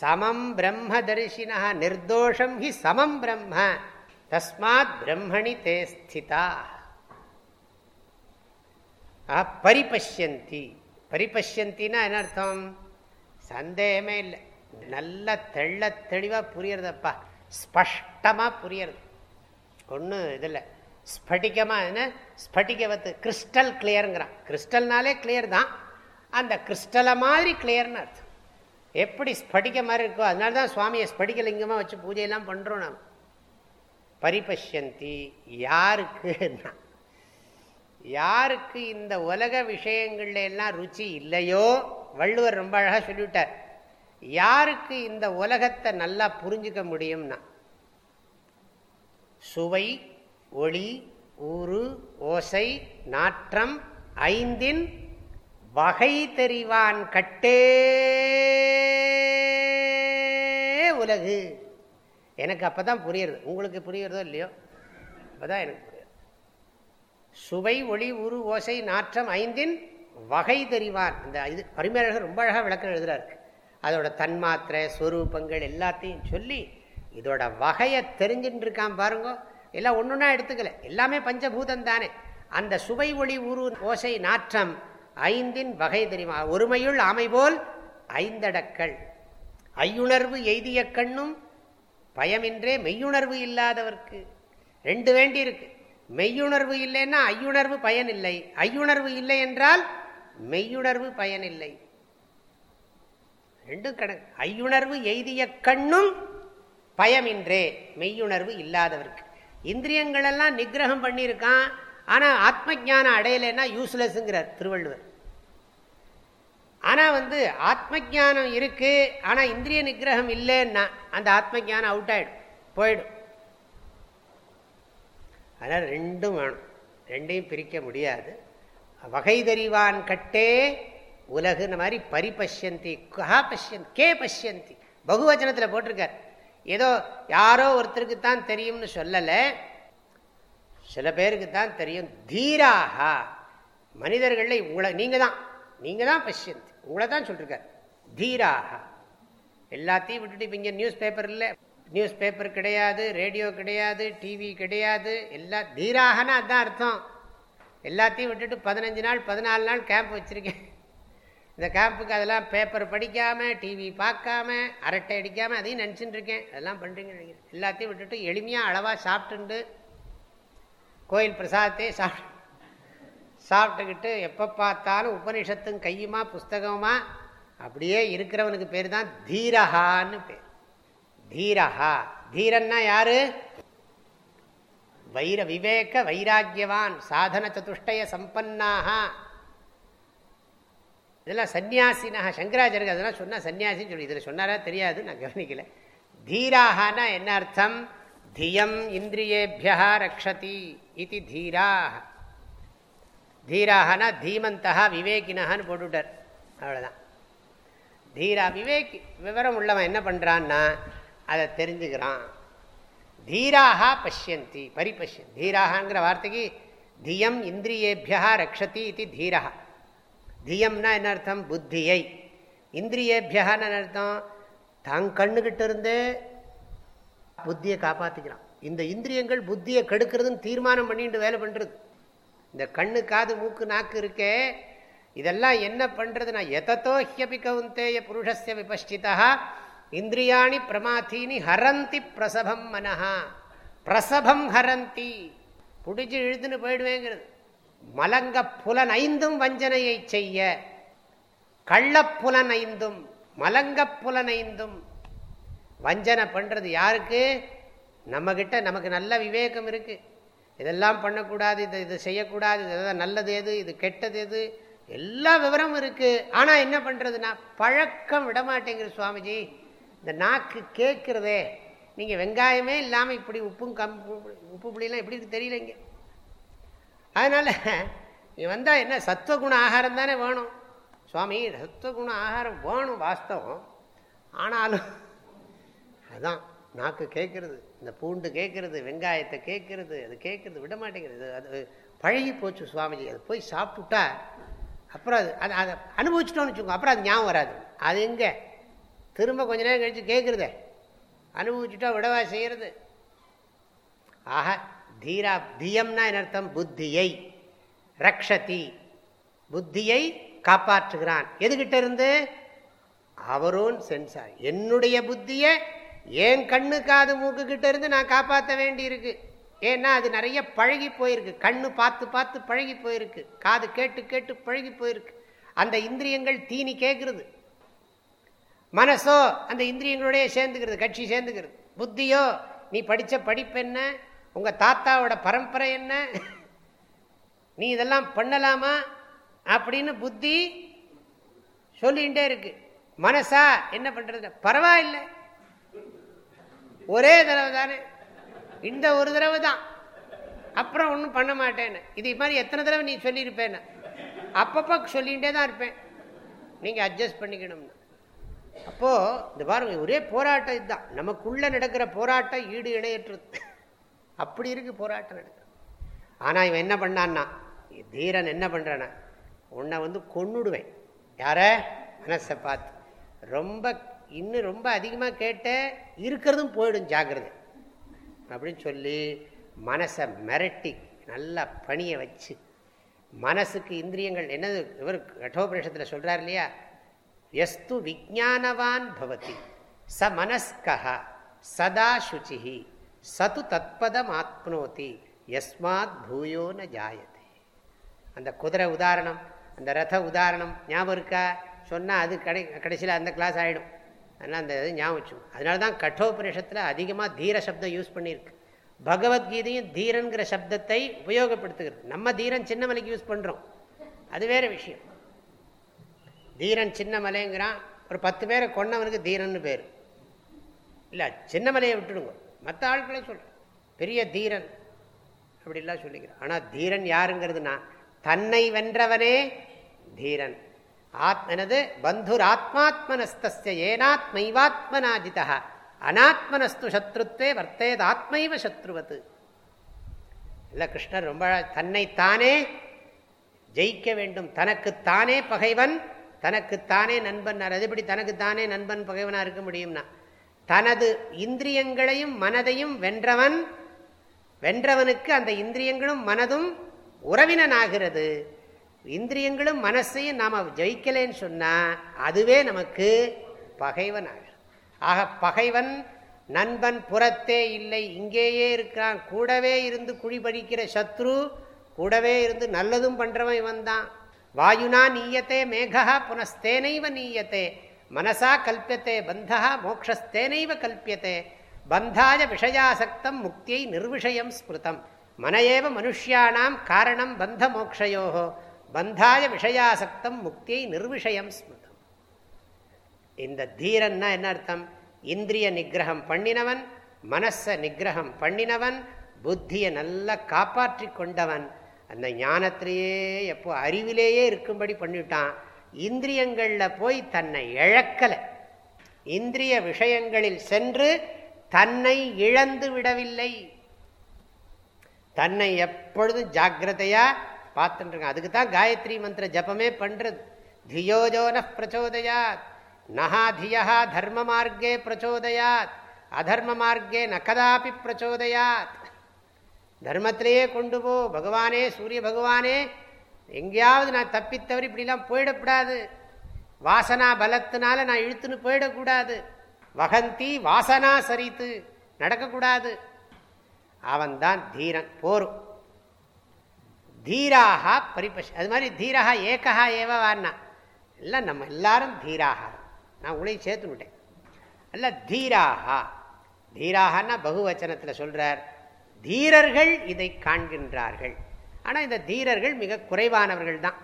Speaker 1: சமம் பிரம்ம தரிசினா நிர்தோஷம் ஹி சமம் பிரம்ம தஸ்மாத் பிரம்மணி தே ஸ்திதா பரிபஷ்யந்தி பரிபஷ்யந்தினா என்ன அர்த்தம் சந்தேகமே இல்லை நல்ல தெள்ள தெளிவாக புரியறதப்பா ஸ்பஷ்டமாக புரியறது ஒன்றும் இதில் ஸ்பட்டிகமாக என்ன ஸ்பட்டிகவத்து கிறிஸ்டல் கிளியருங்கிறான் கிறிஸ்டல்னாலே கிளியர் தான் அந்த கிறிஸ்டலை மாதிரி கிளியர்னு அர்த்தம் எப்படி ஸ்படிக்க மாதிரி இருக்கோ அதனால தான் சுவாமியை ஸ்படிக்கலிங்கமாக வச்சு பூஜையெல்லாம் பண்ணுறோம் நாம் பரிபஷ்யந்தி யாருக்குன்னா யாருக்கு இந்த உலக விஷயங்கள்ல எல்லாம் ருச்சி இல்லையோ வள்ளுவர் ரொம்ப அழகாக சொல்லிவிட்டார் யாருக்கு இந்த உலகத்தை நல்லா புரிஞ்சுக்க முடியும்னா சுவை ஒளி ஊறு ஓசை நாற்றம் ஐந்தின் வகை தெரிவான் கட்டே உலகு எனக்கு அப்போ தான் புரியுறது உங்களுக்கு புரியுறதோ இல்லையோ அப்போ தான் எனக்கு புரியுது சுவை ஒளி உரு ஓசை நாற்றம் ஐந்தின் வகை தெரிவார் இந்த இது பரிமேலழகர் ரொம்ப அழகாக விளக்கம் எழுதுறாரு அதோட தன்மாத்திரை ஸ்வரூபங்கள் எல்லாத்தையும் சொல்லி இதோட வகையை தெரிஞ்சுட்டு இருக்கான் பாருங்க எல்லாம் ஒன்றுனா எடுத்துக்கல எல்லாமே பஞ்சபூதம் தானே அந்த சுவை ஒளி உரு ஓசை நாற்றம் ஐந்தின் வகை தெரியுமா ஒருமையுள் ஆமை போல் ஐந்தடக்கள் ஐயுணர்வு எய்திய கண்ணும் பயமின்றே மெய்யுணர்வு இல்லாதவர்க்கு ரெண்டு வேண்டி இருக்கு மெய்யுணர்வு இல்லைன்னா ஐயுணர்வு பயன் இல்லை ஐயுணர்வு இல்லை என்றால் மெய்யுணர்வு பயன் இல்லை ரெண்டும் கணக்கு ஐயுணர்வு எய்திய கண்ணும் பயமின்றே மெய்யுணர்வு இல்லாதவர்க்கு இந்திரியங்களெல்லாம் நிகிரகம் பண்ணியிருக்கான் ஆனால் ஆத்ம ஜானம் அடையலைன்னா யூஸ்லெஸ்ங்கிறார் திருவள்ளுவர் ஆனால் வந்து ஆத்ம ஜானம் இருக்குது ஆனால் இந்திரிய நிகிரகம் இல்லைன்னா அந்த ஆத்ம ஜானம் அவுட் ஆகிடும் போயிடும் அதனால் ரெண்டும் வேணும் ரெண்டையும் பிரிக்க முடியாது வகை தெரிவான் கட்டே உலகுன மாதிரி பரிபஷ்யந்தி கஹா பஷ்யந்தி கே பஷ்யந்தி பகுவச்சனத்தில் போட்டிருக்கார் ஏதோ யாரோ ஒருத்தருக்கு தான் தெரியும்னு சொல்லலை சில பேருக்கு தான் தெரியும் தீராக மனிதர்களில் உங்களை நீங்கள் தான் நீங்கள் தான் பஷ்யந்தி உங்களை தான் சொல்லிருக்கார் தீராக எல்லாத்தையும் விட்டுட்டு இப்போ இங்கே நியூஸ் பேப்பர் இல்லை நியூஸ் பேப்பர் கிடையாது ரேடியோ கிடையாது டிவி கிடையாது எல்லா தீராகனா அதுதான் அர்த்தம் எல்லாத்தையும் விட்டுட்டு பதினஞ்சு நாள் பதினாலு நாள் கேம்ப் வச்சுருக்கேன் இந்த கேம்புக்கு அதெல்லாம் பேப்பர் படிக்காமல் டிவி பார்க்காம அரட்டை அடிக்காமல் அதையும் நினச்சிட்டு இருக்கேன் அதெல்லாம் பண்ணுறீங்க நினைக்கிறேன் எல்லாத்தையும் விட்டுட்டு எளிமையாக அளவாக சாப்பிட்டுண்டு கோயில் பிரசாதத்தையே சாப்பிட்டு சாப்பிட்டுக்கிட்டு எப்போ பார்த்தாலும் உபனிஷத்தும் கையுமா புஸ்தகமா அப்படியே இருக்கிறவனுக்கு பேர் தான் தீரஹான்னு பேர் தீரஹா தீரன்னா யாரு வைர விவேக வைராக்கியவான் சாதன சதுஷ்டய சம்பன்னாக இதெல்லாம் சன்னியாசினா சங்கராச்சாரியர் அதெல்லாம் சொன்னால் சன்னியாசின்னு சொல்லி இதில் சொன்னாரா தெரியாது நான் கவனிக்கல தீராகனா என்ன அர்த்தம் தியம் இந்திரியேபியா ரக்ஷதி இது தீராக தீராகனா தீமந்தா விவேகினகான்னு போட்டுவிட்டார் அவ்வளோதான் தீரா விவேக் விவரம் உள்ளவன் என்ன பண்ணுறான்னா அதை தெரிஞ்சுக்கிறான் தீராகா பஷ்யந்தி பரிபஷ்யன் தீராகாங்கிற வார்த்தைக்கு தியம் இந்திரியேபியா ரக்ஷதி இது தீரகா தியம்னா என்ன அர்த்தம் புத்தியை இந்திரியேபியான்னு அர்த்தம் தங் கண்ணுகிட்ட இருந்தே புத்தியை காப்பாற்றிக்கிறான் இந்த இந்திரியங்கள் புத்தியை கெடுக்கிறதுன்னு தீர்மானம் பண்ணிட்டு வேலை பண்ணுறது இந்த கண்ணு காது மூக்கு நாக்கு இருக்கே இதெல்லாம் என்ன பண்ணுறதுனா எதத்தோ ஹியபி கவுந்தேய புருஷஸ்ய விபஷ்டிதா இந்திரியாணி பிரமாதீனி ஹரந்தி பிரசபம் மனஹா பிரசபம் ஹரந்தி புடிச்சு இழுதுன்னு போயிடுவேங்கிறது மலங்க புலன் ஐந்தும் வஞ்சனையை செய்ய கள்ளப்புலன் ஐந்தும் மலங்க புலன் ஐந்தும் வஞ்சனை பண்ணுறது யாருக்கு நம்மக்கிட்ட நமக்கு நல்ல விவேகம் இருக்குது இதெல்லாம் பண்ணக்கூடாது இதை இது செய்யக்கூடாது இதெல்லாம் நல்லது எது இது கெட்டது எது எல்லா விவரமும் இருக்குது ஆனால் என்ன பண்ணுறதுன்னா பழக்கம் விட சுவாமிஜி இந்த நாக்கு கேட்குறதே நீங்கள் வெங்காயமே இல்லாமல் இப்படி உப்பும் கம் உப்பு புளியெல்லாம் எப்படி இருக்கு தெரியலைங்க அதனால் நீ வந்தால் என்ன சத்துவகுண ஆகாரம் தானே வேணும் சுவாமி சத்துவகுண ஆகாரம் வேணும் வாஸ்தவம் ஆனாலும் அதுதான் நாக்கு கேட்குறது இந்த பூண்டு கேட்குறது வெங்காயத்தை கேட்குறது அது கேட்குறது விட மாட்டேங்கிறது அது பழகி போச்சு சுவாமிஜி அது போய் சாப்பிட்டுட்டா அப்புறம் அது அது அதை அனுபவிச்சிட்டோன்னு வச்சுக்கோங்க அப்புறம் அது ஞாபகம் வராது அது எங்கே திரும்ப கொஞ்ச நேரம் கழித்து கேட்குறதே அனுபவிச்சுட்டா விடவா செய்கிறது ஆக தீரா தீயம்னா என் அர்த்தம் புத்தியை ரக்ஷதி புத்தியை காப்பாற்றுகிறான் எதுகிட்ட இருந்து அவரோன் சென்சார் என்னுடைய புத்தியை ஏன் கண்ணு காது மூக்கு கிட்ட இருந்து நான் காப்பாற்ற வேண்டியிருக்கு ஏன்னா அது நிறைய பழகி போயிருக்கு கண்ணு பார்த்து பார்த்து பழகி போயிருக்கு காது கேட்டு கேட்டு பழகி போயிருக்கு அந்த இந்திரியங்கள் தீனி கேட்குறது மனசோ அந்த இந்திரியங்களோடய சேர்ந்துக்கிறது கட்சி சேர்ந்துக்கிறது புத்தியோ நீ படித்த படிப்பு என்ன உங்கள் தாத்தாவோட பரம்பரை என்ன நீ இதெல்லாம் பண்ணலாமா அப்படின்னு புத்தி சொல்லிகிட்டே இருக்கு மனசா என்ன பண்ணுறது பரவாயில்லை ஒரே தடவை தானே இந்த ஒரு தடவை தான் அப்புறம் ஒன்றும் பண்ண மாட்டேன்னு இது மாதிரி எத்தனை தடவை நீ சொல்லியிருப்பேன் அப்பப்போ சொல்லிகிட்டே தான் இருப்பேன் நீங்கள் அட்ஜஸ்ட் பண்ணிக்கணும்னு அப்போது இந்த பாருங்க ஒரே போராட்டம் இதுதான் நமக்குள்ளே நடக்கிற போராட்டம் ஈடு இணையற்றது அப்படி இருக்குது போராட்டம் நடக்குது ஆனால் இவன் என்ன பண்ணான்னா தீரன் என்ன பண்ணுறனா உன்னை வந்து கொன்னுடுவேன் யார மனசை பார்த்து ரொம்ப இன்னும் ரொம்ப அதிகமாக கேட்ட இருக்கிறதும் போயிடும் ஜாகிரதை அப்படின்னு சொல்லி மனசை மிரட்டி நல்லா பணியை வச்சு மனசுக்கு இந்திரியங்கள் என்னது இவர் கட்டோபரிஷத்தில் சொல்கிறார் இல்லையா எஸ்து விஜானவான் பவதி ச மனஸ்கா சதா சுச்சிஹி சது தத்பதம் ஆத்னோதி எஸ்மாத் பூயோ ந ஜாயதே அந்த குதிரை உதாரணம் அந்த ரத உதாரணம் ஞாபகம் இருக்கா சொன்னால் அது கடை கடைசியில் அந்த கிளாஸ் ஆகிடும் அதனால் அந்த இது ஞாபகம் அதனால தான் கட்டோபனிஷத்தில் அதிகமாக தீர சப்தம் யூஸ் பண்ணியிருக்கு பகவத்கீதையும் தீரன்கிற சப்தத்தை உபயோகப்படுத்துகிறது நம்ம தீரன் சின்னமலைக்கு யூஸ் பண்ணுறோம் அது வேறு விஷயம் தீரன் சின்னமலைங்கிறான் ஒரு பத்து பேரை கொன்னவனுக்கு தீரன் பேர் இல்லை சின்னமலையை விட்டுடுங்க மற்ற ஆட்களை சொல்கிறேன் பெரிய தீரன் அப்படிலாம் சொல்லிக்கிறேன் ஆனால் தீரன் யாருங்கிறதுனா தன்னை வென்றவனே தீரன் ஆத் எனது பந்துராத்மாத்மனஸ்தஸ்ய ஏனாத்மைவாத்மனாஜிதா அனாத்மனஸ்து சத்ருத்வே வர்த்தேது ஆத்மைவ சத்ருவது இல்லை கிருஷ்ணர் ரொம்ப தன்னைத்தானே ஜெயிக்க வேண்டும் தனக்குத்தானே பகைவன் தனக்குத்தானே நண்பன் அதுபடி தனக்குத்தானே நண்பன் பகைவனாக இருக்க முடியும்னா தனது இந்திரியங்களையும் மனதையும் வென்றவன் வென்றவனுக்கு அந்த இந்திரியங்களும் மனதும் உறவினனாகிறது இந்திரியங்களும் மனசையும் நாம் ஜெயிக்கலைன்னு சொன்னால் அதுவே நமக்கு பகைவன் ஆகும் ஆக பகைவன் நண்பன் புறத்தே இல்லை இங்கேயே இருக்கிறான் கூடவே இருந்து குழிபழிக்கிற சத்ரு கூடவே இருந்து நல்லதும் பண்ணுறவன் இவன் தான் வாயுனா நீயத்தே மேகா புனஸ்தேனைவ நீயத்தே மனசா கல்பியத்தே பந்தா மோக்ஷஸ்தேனைவ கல்பியத்தே பந்தாய விஷயாசக்தம் முக்தியை நிர்விஷயம் ஸ்மிருதம் மனையேவ மனுஷியானாம் காரணம் பந்த மோக்ஷயோகோ பந்தாய விஷயாசக்தம் முக்தியை நிர்விஷயம் ஸ்மிருதம் இந்த தீரன்னா என்ன அர்த்தம் இந்திரிய நிகிரகம் பண்ணினவன் மனசை நிகிரகம் பண்ணினவன் புத்தியை நல்லா காப்பாற்றி கொண்டவன் அந்த ஞானத்திலேயே எப்போ அறிவிலேயே இருக்கும்படி பண்ணிவிட்டான் இந்திரியங்களில் போய் தன்னை இழக்கலை இந்திரிய விஷயங்களில் சென்று தன்னை இழந்து விடவில்லை தன்னை எப்பொழுதும் ஜாக்கிரதையாக பார்த்துருக்கேன் அதுக்கு தான் காயத்ரி மந்திர ஜபமே பண்ணுறது தியோஜோன பிரச்சோதயாத் நகா தியா தர்ம மார்க்கே பிரச்சோதயாத் அதர்ம மார்க்கே நகதாபி பிரச்சோதயாத் தர்மத்திலேயே கொண்டு போ பகவானே சூரிய பகவானே எங்கேயாவது நான் தப்பித்தவர் இப்படிலாம் போயிடக்கூடாது வாசனா பலத்தினால நான் இழுத்துன்னு போயிடக்கூடாது வகந்தி வாசனா சரித்து நடக்கக்கூடாது அவன்தான் தீரன் போரும் தீராக பரிபஷ் அது மாதிரி தீராக ஏக்கா ஏவ வார்னா இல்லை நம்ம எல்லாரும் தீராக நான் உங்களையும் விட்டேன் அல்ல தீராக தீராகனா பகுவச்சனத்தில் சொல்கிறார் தீரர்கள் இதை காண்கின்றார்கள் ஆனால் இந்த தீரர்கள் மிக குறைவானவர்கள் தான்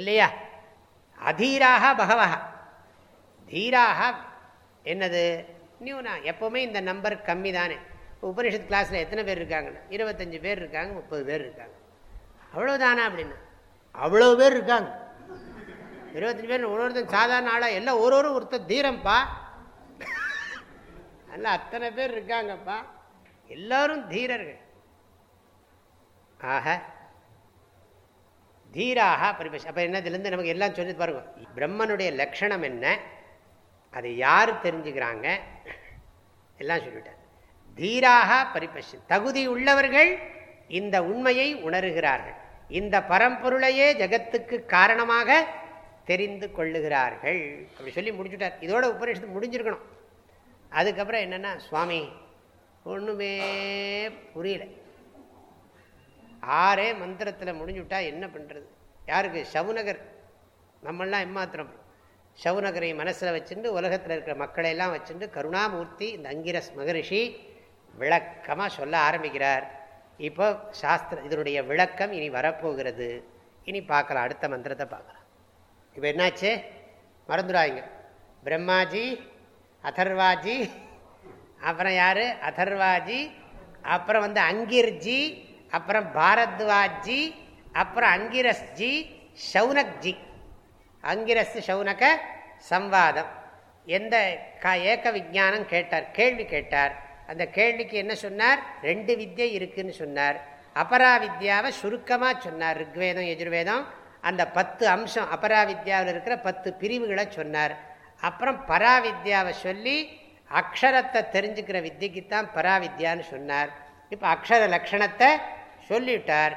Speaker 1: இல்லையா அதீராக பகவக தீராக என்னது நியூனா எப்போவுமே இந்த நம்பர் கம்மி தானே உபனிஷத் கிளாஸில் எத்தனை பேர் இருக்காங்கன்னு இருபத்தஞ்சி பேர் இருக்காங்க முப்பது பேர் இருக்காங்க அவ்வளோதானா அப்படின்னு அவ்வளோ பேர் இருக்காங்க இருபத்தஞ்சு பேர் ஒருத்தன் சாதாரண ஆளாக எல்லாம் ஒரு ஒரு ஒருத்தர் தீரம்ப்பா நல்லா அத்தனை பேர் இருக்காங்கப்பா எல்லாரும் தீரர்கள் ஆக தீராக பரிபஷ் அப்போ என்னதுலேருந்து நமக்கு எல்லாம் சொல்லி பாருங்க பிரம்மனுடைய லட்சணம் என்ன அதை யார் தெரிஞ்சுக்கிறாங்க எல்லாம் சொல்லிவிட்டார் தீராக பரிபஷன் தகுதி உள்ளவர்கள் இந்த உண்மையை உணர்கிறார்கள் இந்த பரம்பொருளையே ஜகத்துக்கு காரணமாக தெரிந்து கொள்ளுகிறார்கள் அப்படி சொல்லி முடிஞ்சுட்டார் இதோட உபரிஷத்து முடிஞ்சிருக்கணும் அதுக்கப்புறம் என்னென்னா சுவாமி ஒன்றுமே புரியல ஆறே மந்திரத்தில் முடிஞ்சுட்டா என்ன பண்ணுறது யாருக்கு சவுநகர் நம்மளாம் எம்மாத்திரம் சவுநகரை மனசில் வச்சுட்டு உலகத்தில் இருக்கிற மக்களையெல்லாம் வச்சுட்டு கருணாமூர்த்தி இந்த அங்கிரஸ் மகரிஷி விளக்கமாக சொல்ல ஆரம்பிக்கிறார் இப்போ சாஸ்திர இதனுடைய விளக்கம் இனி வரப்போகிறது இனி பார்க்கலாம் அடுத்த மந்திரத்தை பார்க்கலாம் இப்போ என்னாச்சு மறந்துடுவாங்க பிரம்மாஜி அதர்வாஜி அப்புறம் யார் அதர்வாஜி அப்புறம் வந்து அங்கிர்ஜி அப்புறம் பாரத்வாஜி அப்புறம் அங்கிரஸ் ஜி ஷவுனக்ஜி அங்கிரஸ் ஷவுனக சம்வாதம் எந்த ஏக விஜானம் கேட்டார் கேள்வி கேட்டார் அந்த கேள்விக்கு என்ன சொன்னார் ரெண்டு வித்யை இருக்குன்னு சொன்னார் அபராவித்யாவை சுருக்கமாக சொன்னார் ரிக்வேதம் எஜுர்வேதம் அந்த பத்து அம்சம் அபராவித்யாவில் இருக்கிற பத்து பிரிவுகளை சொன்னார் அப்புறம் பராவித்யாவை சொல்லி அக்ஷரத்தை தெரிஞ்சுக்கிற வித்தியக்குத்தான் தான் பராவித்யான்னு சொன்னார் இப்போ அக்ஷர லக்ஷணத்தை சொல்லிட்டார்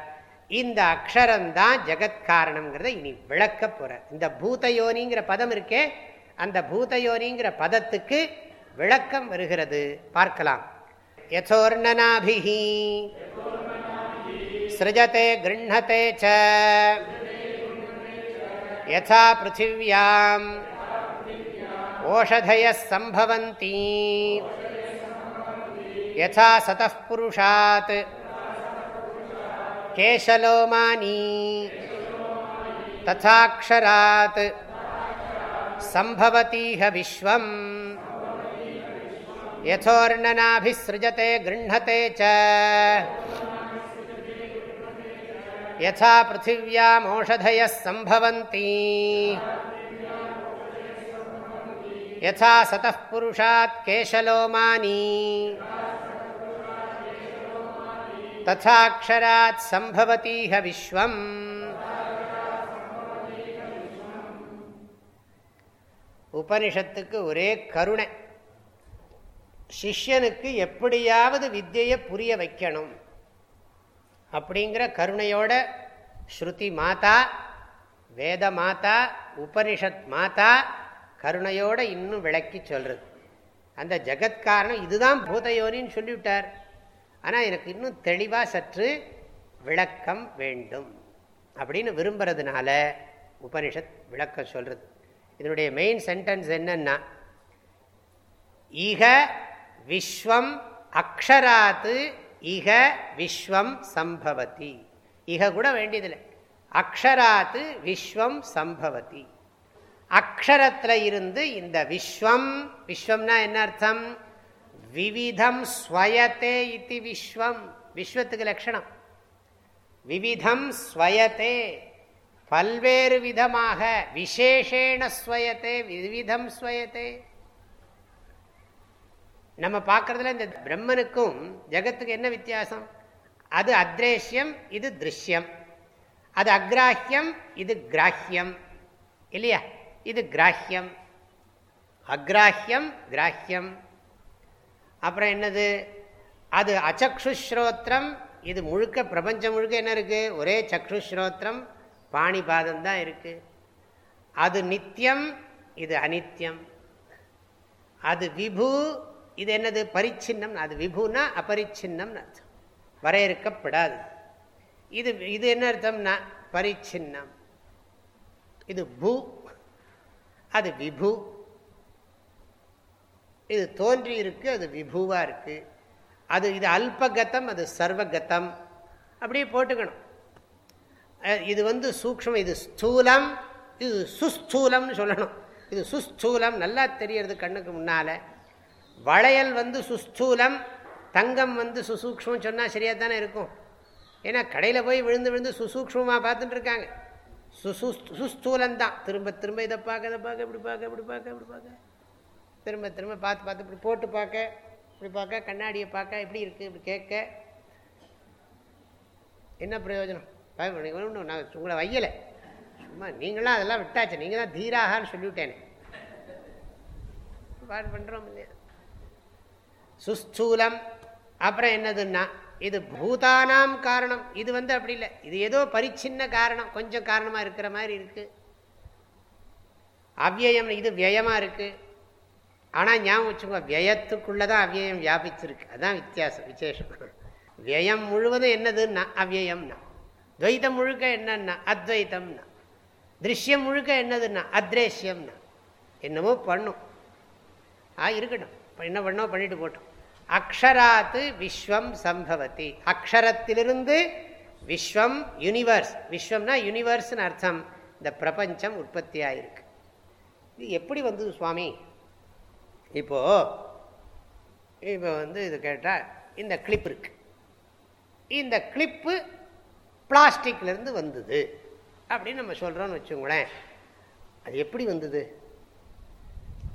Speaker 1: இந்த அக்ஷரம்தான் ஜெகத்காரணம்ங்கிறத இனி விளக்க போகிறார் இந்த பூதயோனிங்கிற பதம் இருக்கே அந்த பூதயோனிங்கிற பதத்துக்கு விளக்கம் வருகிறது பார்க்கலாம் யசோர்ணனாபிஹி சிருஜத்தை கிருண்ணத்தை ச யதா பிருத்திவியாம் ஓஷதய சம்பவந்தி யதா சதப் புருஷாத் கேசலோமானி ததாட்சராத் சம்பவத்தீக விஸ்வம் यथोर्णनाभिसृजते गृह्णते च यथा पृथिव्यामोषधयः सम्भवन्ति यथा सतः पुरुषात् केशलोमानी तथाक्षरात् सम्भवतीह विश्वम् உபனிஷத்துக்கு ஒரே கருணை சிஷ்யனுக்கு எப்படியாவது வித்தியை புரிய வைக்கணும் அப்படிங்கிற கருணையோட ஸ்ருதி மாதா வேத மாதா உபனிஷத் மாதா கருணையோட இன்னும் விளக்கி சொல்கிறது அந்த ஜெகத்காரணம் இதுதான் பூதயோனின்னு சொல்லிவிட்டார் ஆனால் எனக்கு இன்னும் தெளிவாக சற்று விளக்கம் வேண்டும் அப்படின்னு விரும்புறதுனால உபனிஷத் விளக்கம் சொல்கிறது இதனுடைய மெயின் சென்டென்ஸ் என்னன்னா ஈக விஸ்வம் அக்ஷராத்து இக விஸ்வம் சம்பவதி இக கூட வேண்டியதில்லை அக்ஷராத்து விஸ்வம் சம்பவதி அக்ஷரத்தில் இருந்து இந்த விஸ்வம் விஸ்வம்னா என்ன அர்த்தம் விவிதம் ஸ்வயத்தே இது விஸ்வம் விஸ்வத்துக்கு லட்சணம் விவிதம் ஸ்வயத்தே பல்வேறு விதமாக விசேஷேண ஸ்வயத்தே விவிதம் ஸ்வயத்தை நம்ம பார்க்கறதுல இந்த பிரம்மனுக்கும் ஜெகத்துக்கும் என்ன வித்தியாசம் அது அத்ரேஷ்யம் இது திருஷ்யம் அது அக்ராஹ்யம் இது கிராஹ்யம் இல்லையா இது கிராஹ்யம் அக்ராஹ்யம் கிராஹ்யம் அப்புறம் என்னது அது அச்சுஸ்ரோத்திரம் இது முழுக்க பிரபஞ்சம் முழுக்க என்ன இருக்குது ஒரே சக்ஷுஸ்ரோத்திரம் பாணிபாதம் தான் இருக்குது அது நித்தியம் இது அனித்யம் அது விபு இது என்னது பரிச்சின்னம் அது விபுனா அபரிச்சின்னம்னு அர்த்தம் வரையறுக்கப்படாது இது இது என்ன அர்த்தம்னா பரிச்சின்னம் இது பூ அது விபு இது தோன்றி இருக்கு அது விபுவாக இருக்கு அது இது அல்பகதம் அது சர்வகதம் அப்படியே போட்டுக்கணும் இது வந்து சூக்ஷம் இது ஸ்தூலம் இது சுஸ்தூலம்னு சொல்லணும் இது சுஸ்தூலம் நல்லா தெரியறது கண்ணுக்கு முன்னால் வளையல் வந்து சுஸ்தூலம் தங்கம் வந்து சுசூக்ஷம் சொன்னால் சரியாக தானே இருக்கும் ஏன்னா கடையில் போய் விழுந்து விழுந்து சுசூக்ஷமாக பார்த்துட்டு இருக்காங்க சுசு சுஸ்தூலந்தான் திரும்ப திரும்ப இதை பார்க்க இதை பார்க்க இப்படி பார்க்க இப்படி பார்க்க இப்படி பார்க்க திரும்ப திரும்ப பார்த்து பார்த்து இப்படி போட்டு பார்க்க இப்படி பார்க்க கண்ணாடியை பார்க்க எப்படி இருக்குது இப்படி கேட்க என்ன பிரயோஜனம் பயப்பட நான் உங்களை வையலை சும்மா நீங்களாம் அதெல்லாம் விட்டாச்சு நீங்கள் தான் தீராகான்னு சொல்லிவிட்டேனே பாடு பண்ணுறோம் இல்லையா சுஸ்தூலம் அப்புறம் என்னதுன்னா இது பூதானாம் காரணம் இது வந்து அப்படி இல்லை இது ஏதோ பரிச்சின்ன காரணம் கொஞ்சம் காரணமாக இருக்கிற மாதிரி இருக்குது அவ்வியம் இது வியமாக இருக்குது ஆனால் ஞாபகம் வச்சுக்கோங்க வியத்துக்குள்ளே தான் அவ்வியம் வியாபிச்சிருக்கு அதுதான் வித்தியாசம் விசேஷம் வியம் முழுவதும் என்னதுன்னா அவ்வியம்னா துவைதம் முழுக்க என்னன்னா அத்வைதம்னா திருஷ்யம் முழுக்க என்னதுன்னா அத்ரேஷ்யம்னா என்னமோ பண்ணும் ஆ இருக்கட்டும் என்ன பண்ணோ பண்ணிட்டு போட்டோம் அக்ஷராத்து விஸ்வம் சம்பவதி அக்ஷரத்திலிருந்து விஸ்வம் யூனிவர்ஸ் விஸ்வம்னா யூனிவர்ஸ்னு அர்த்தம் இந்த பிரபஞ்சம் உற்பத்தி ஆயிருக்கு இது எப்படி வந்தது சுவாமி இப்போ இப்போ வந்து இது கேட்டால் இந்த கிளிப் இருக்கு இந்த கிளிப்பு பிளாஸ்டிக்லேருந்து வந்தது அப்படின்னு நம்ம சொல்கிறோன்னு வச்சுங்களேன் அது எப்படி வந்தது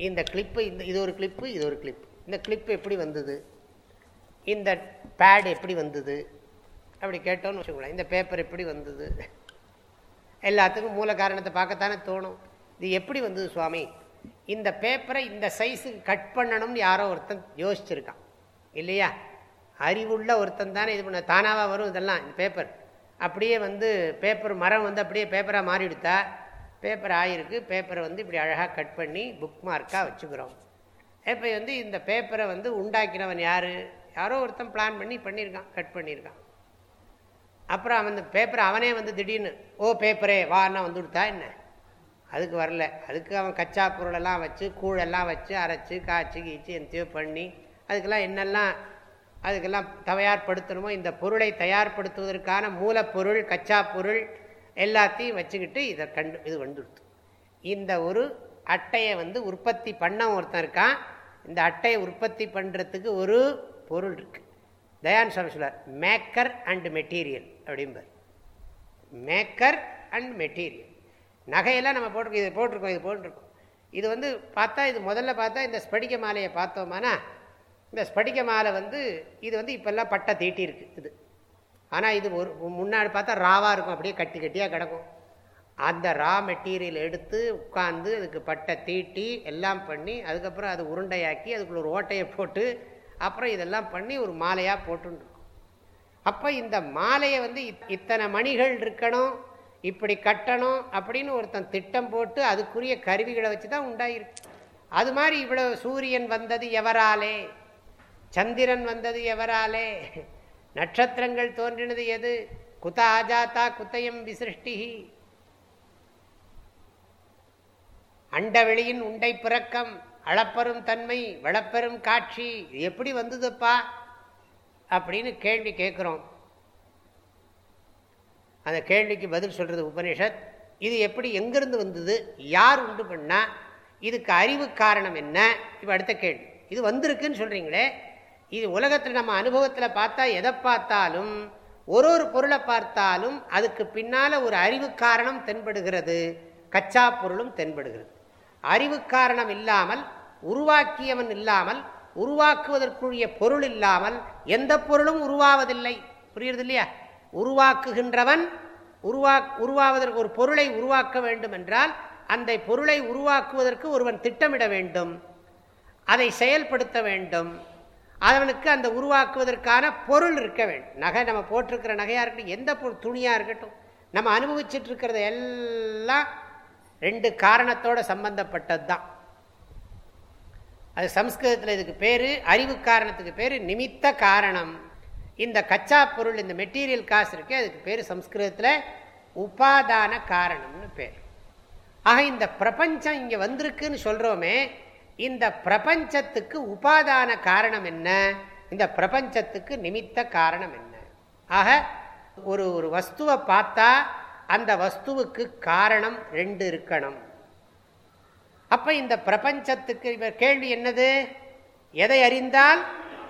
Speaker 1: இந்த கிளிப்பு இந்த இது ஒரு கிளிப்பு இது ஒரு கிளிப்பு இந்த கிளிப் எப்படி வந்தது இந்த பேட் எப்படி வந்தது அப்படி கேட்டோன்னு வச்சுக்கலாம் இந்த பேப்பர் எப்படி வந்தது எல்லாத்துக்கும் மூல காரணத்தை பார்க்கத்தானே தோணும் இது எப்படி வந்தது சுவாமி இந்த பேப்பரை இந்த சைஸுக்கு கட் பண்ணணும்னு யாரோ ஒருத்தன் யோசிச்சிருக்கான் இல்லையா அறிவுள்ள ஒருத்தன் தானே இது பண்ண தானாவாக வரும் இதெல்லாம் இந்த பேப்பர் அப்படியே வந்து பேப்பர் மரம் வந்து அப்படியே பேப்பராக மாறி எடுத்தா பேப்பர் ஆகிருக்கு பேப்பரை வந்து இப்படி அழகாக கட் பண்ணி புக் மார்க்காக வச்சுக்கிறோம் இப்போ வந்து இந்த பேப்பரை வந்து உண்டாக்கினவன் யார் யாரோ ஒருத்தன் பிளான் பண்ணி பண்ணியிருக்கான் கட் பண்ணியிருக்கான் அப்புறம் அவன் இந்த பேப்பரை அவனே வந்து திடீர்னு ஓ பேப்பரே வான்னா வந்து கொடுத்தா என்ன அதுக்கு வரல அதுக்கு அவன் கச்சா பொருளெல்லாம் வச்சு கூழெல்லாம் வச்சு அரைச்சி காய்ச்சி கீச்சு எந்தையோ பண்ணி அதுக்கெல்லாம் என்னெல்லாம் அதுக்கெல்லாம் தயார்படுத்தணுமோ இந்த பொருளை தயார்படுத்துவதற்கான மூலப்பொருள் கச்சா பொருள் எல்லாத்தையும் வச்சுக்கிட்டு இதை கண்டு இது வந்து இந்த ஒரு அட்டையை வந்து உற்பத்தி பண்ண ஒருத்தன் இருக்கான் இந்த அட்டையை உற்பத்தி பண்ணுறதுக்கு ஒரு பொருள் இருக்குது தயான் சுவாமி சொல்லார் மேக்கர் அண்ட் மெட்டீரியல் அப்படிம்பார் மேக்கர் அண்ட் மெட்டீரியல் நகையெல்லாம் நம்ம போட்டிருக்கோம் இது போட்டிருக்கோம் இது போட்டிருக்கோம் இது வந்து பார்த்தா இது முதல்ல பார்த்தா இந்த ஸ்படிக மாலையை பார்த்தோமானா இந்த ஸ்படிக மாலை வந்து இது வந்து இப்போல்லாம் பட்டை தீட்டியிருக்கு இது ஆனால் இது ஒரு முன்னாடி பார்த்தா ராவாக இருக்கும் அப்படியே கட்டி கட்டியாக கிடக்கும் அந்த ரா மெட்டீரியல் எடுத்து உட்காந்து அதுக்கு பட்டை தீட்டி எல்லாம் பண்ணி அதுக்கப்புறம் அது உருண்டையாக்கி அதுக்குள்ள ஒரு ஓட்டையை போட்டு அப்புறம் இதெல்லாம் பண்ணி ஒரு மாலையாக போட்டுருக்கும் அப்போ இந்த மாலையை வந்து இத்தனை மணிகள் இருக்கணும் இப்படி கட்டணும் அப்படின்னு ஒருத்தன் திட்டம் போட்டு அதுக்குரிய கருவிகளை வச்சு தான் உண்டாயிருக்கு அது மாதிரி இவ்வளோ சூரியன் வந்தது எவராலே சந்திரன் வந்தது எவராலே நட்சத்திரங்கள் தோன்றினது எது குத ஆஜாத்தா குத்தயம் விசிருஷ்டிகி அண்டவெளியின் உண்டை பிறக்கம் அளப்பெரும் தன்மை வளப்பெரும் காட்சி எப்படி வந்ததுப்பா அப்படின்னு கேள்வி கேட்குறோம் அந்த கேள்விக்கு பதில் சொல்கிறது உபனிஷத் இது எப்படி எங்கேருந்து வந்தது யார் உண்டு பண்ணால் இதுக்கு அறிவு காரணம் என்ன இப்போ அடுத்த கேள்வி இது வந்திருக்குன்னு சொல்கிறீங்களே இது உலகத்தில் நம்ம அனுபவத்தில் பார்த்தா எதை பார்த்தாலும் ஒரு ஒரு பொருளை பார்த்தாலும் அதுக்கு பின்னால் ஒரு அறிவு காரணம் தென்படுகிறது கச்சா பொருளும் தென்படுகிறது அறிவு காரணம் இல்லாமல் உருவாக்கியவன் இல்லாமல் உருவாக்குவதற்குரிய பொருள் இல்லாமல் எந்த பொருளும் உருவாவதில்லை புரியுறது இல்லையா உருவாக்குகின்றவன் உருவா உருவாவதற்கு ஒரு பொருளை உருவாக்க வேண்டும் என்றால் அந்த பொருளை உருவாக்குவதற்கு ஒருவன் திட்டமிட வேண்டும் அதை செயல்படுத்த வேண்டும் அவனுக்கு அந்த உருவாக்குவதற்கான பொருள் இருக்க வேண்டும் நகை நம்ம போட்டிருக்கிற நகையாக இருக்கட்டும் எந்த பொருள் துணியாக இருக்கட்டும் நம்ம அனுபவிச்சுட்டு இருக்கிறத எல்லாம் ரெண்டு காரணத்தோட சம்பந்தப்பட்டது தான் அது சம்ஸ்கிருதத்தில் இதுக்கு பேர் அறிவு காரணத்துக்கு பேர் நிமித்த காரணம் இந்த கச்சா பொருள் இந்த மெட்டீரியல் காசு இருக்கே அதுக்கு பேர் சம்ஸ்கிருதத்தில் உபாதான காரணம்னு பேர் ஆக இந்த பிரபஞ்சம் இங்கே வந்திருக்குன்னு சொல்கிறோமே இந்த பிரபஞ்சத்துக்கு உபாதான காரணம் என்ன இந்த பிரபஞ்சத்துக்கு நிமித்த காரணம் என்ன ஆக ஒரு ஒரு வஸ்துவை பார்த்தா அந்த வஸ்துவுக்கு காரணம் ரெண்டு இருக்கணும் அப்ப இந்த பிரபஞ்சத்துக்கு இவர் கேள்வி என்னது எதை அறிந்தால்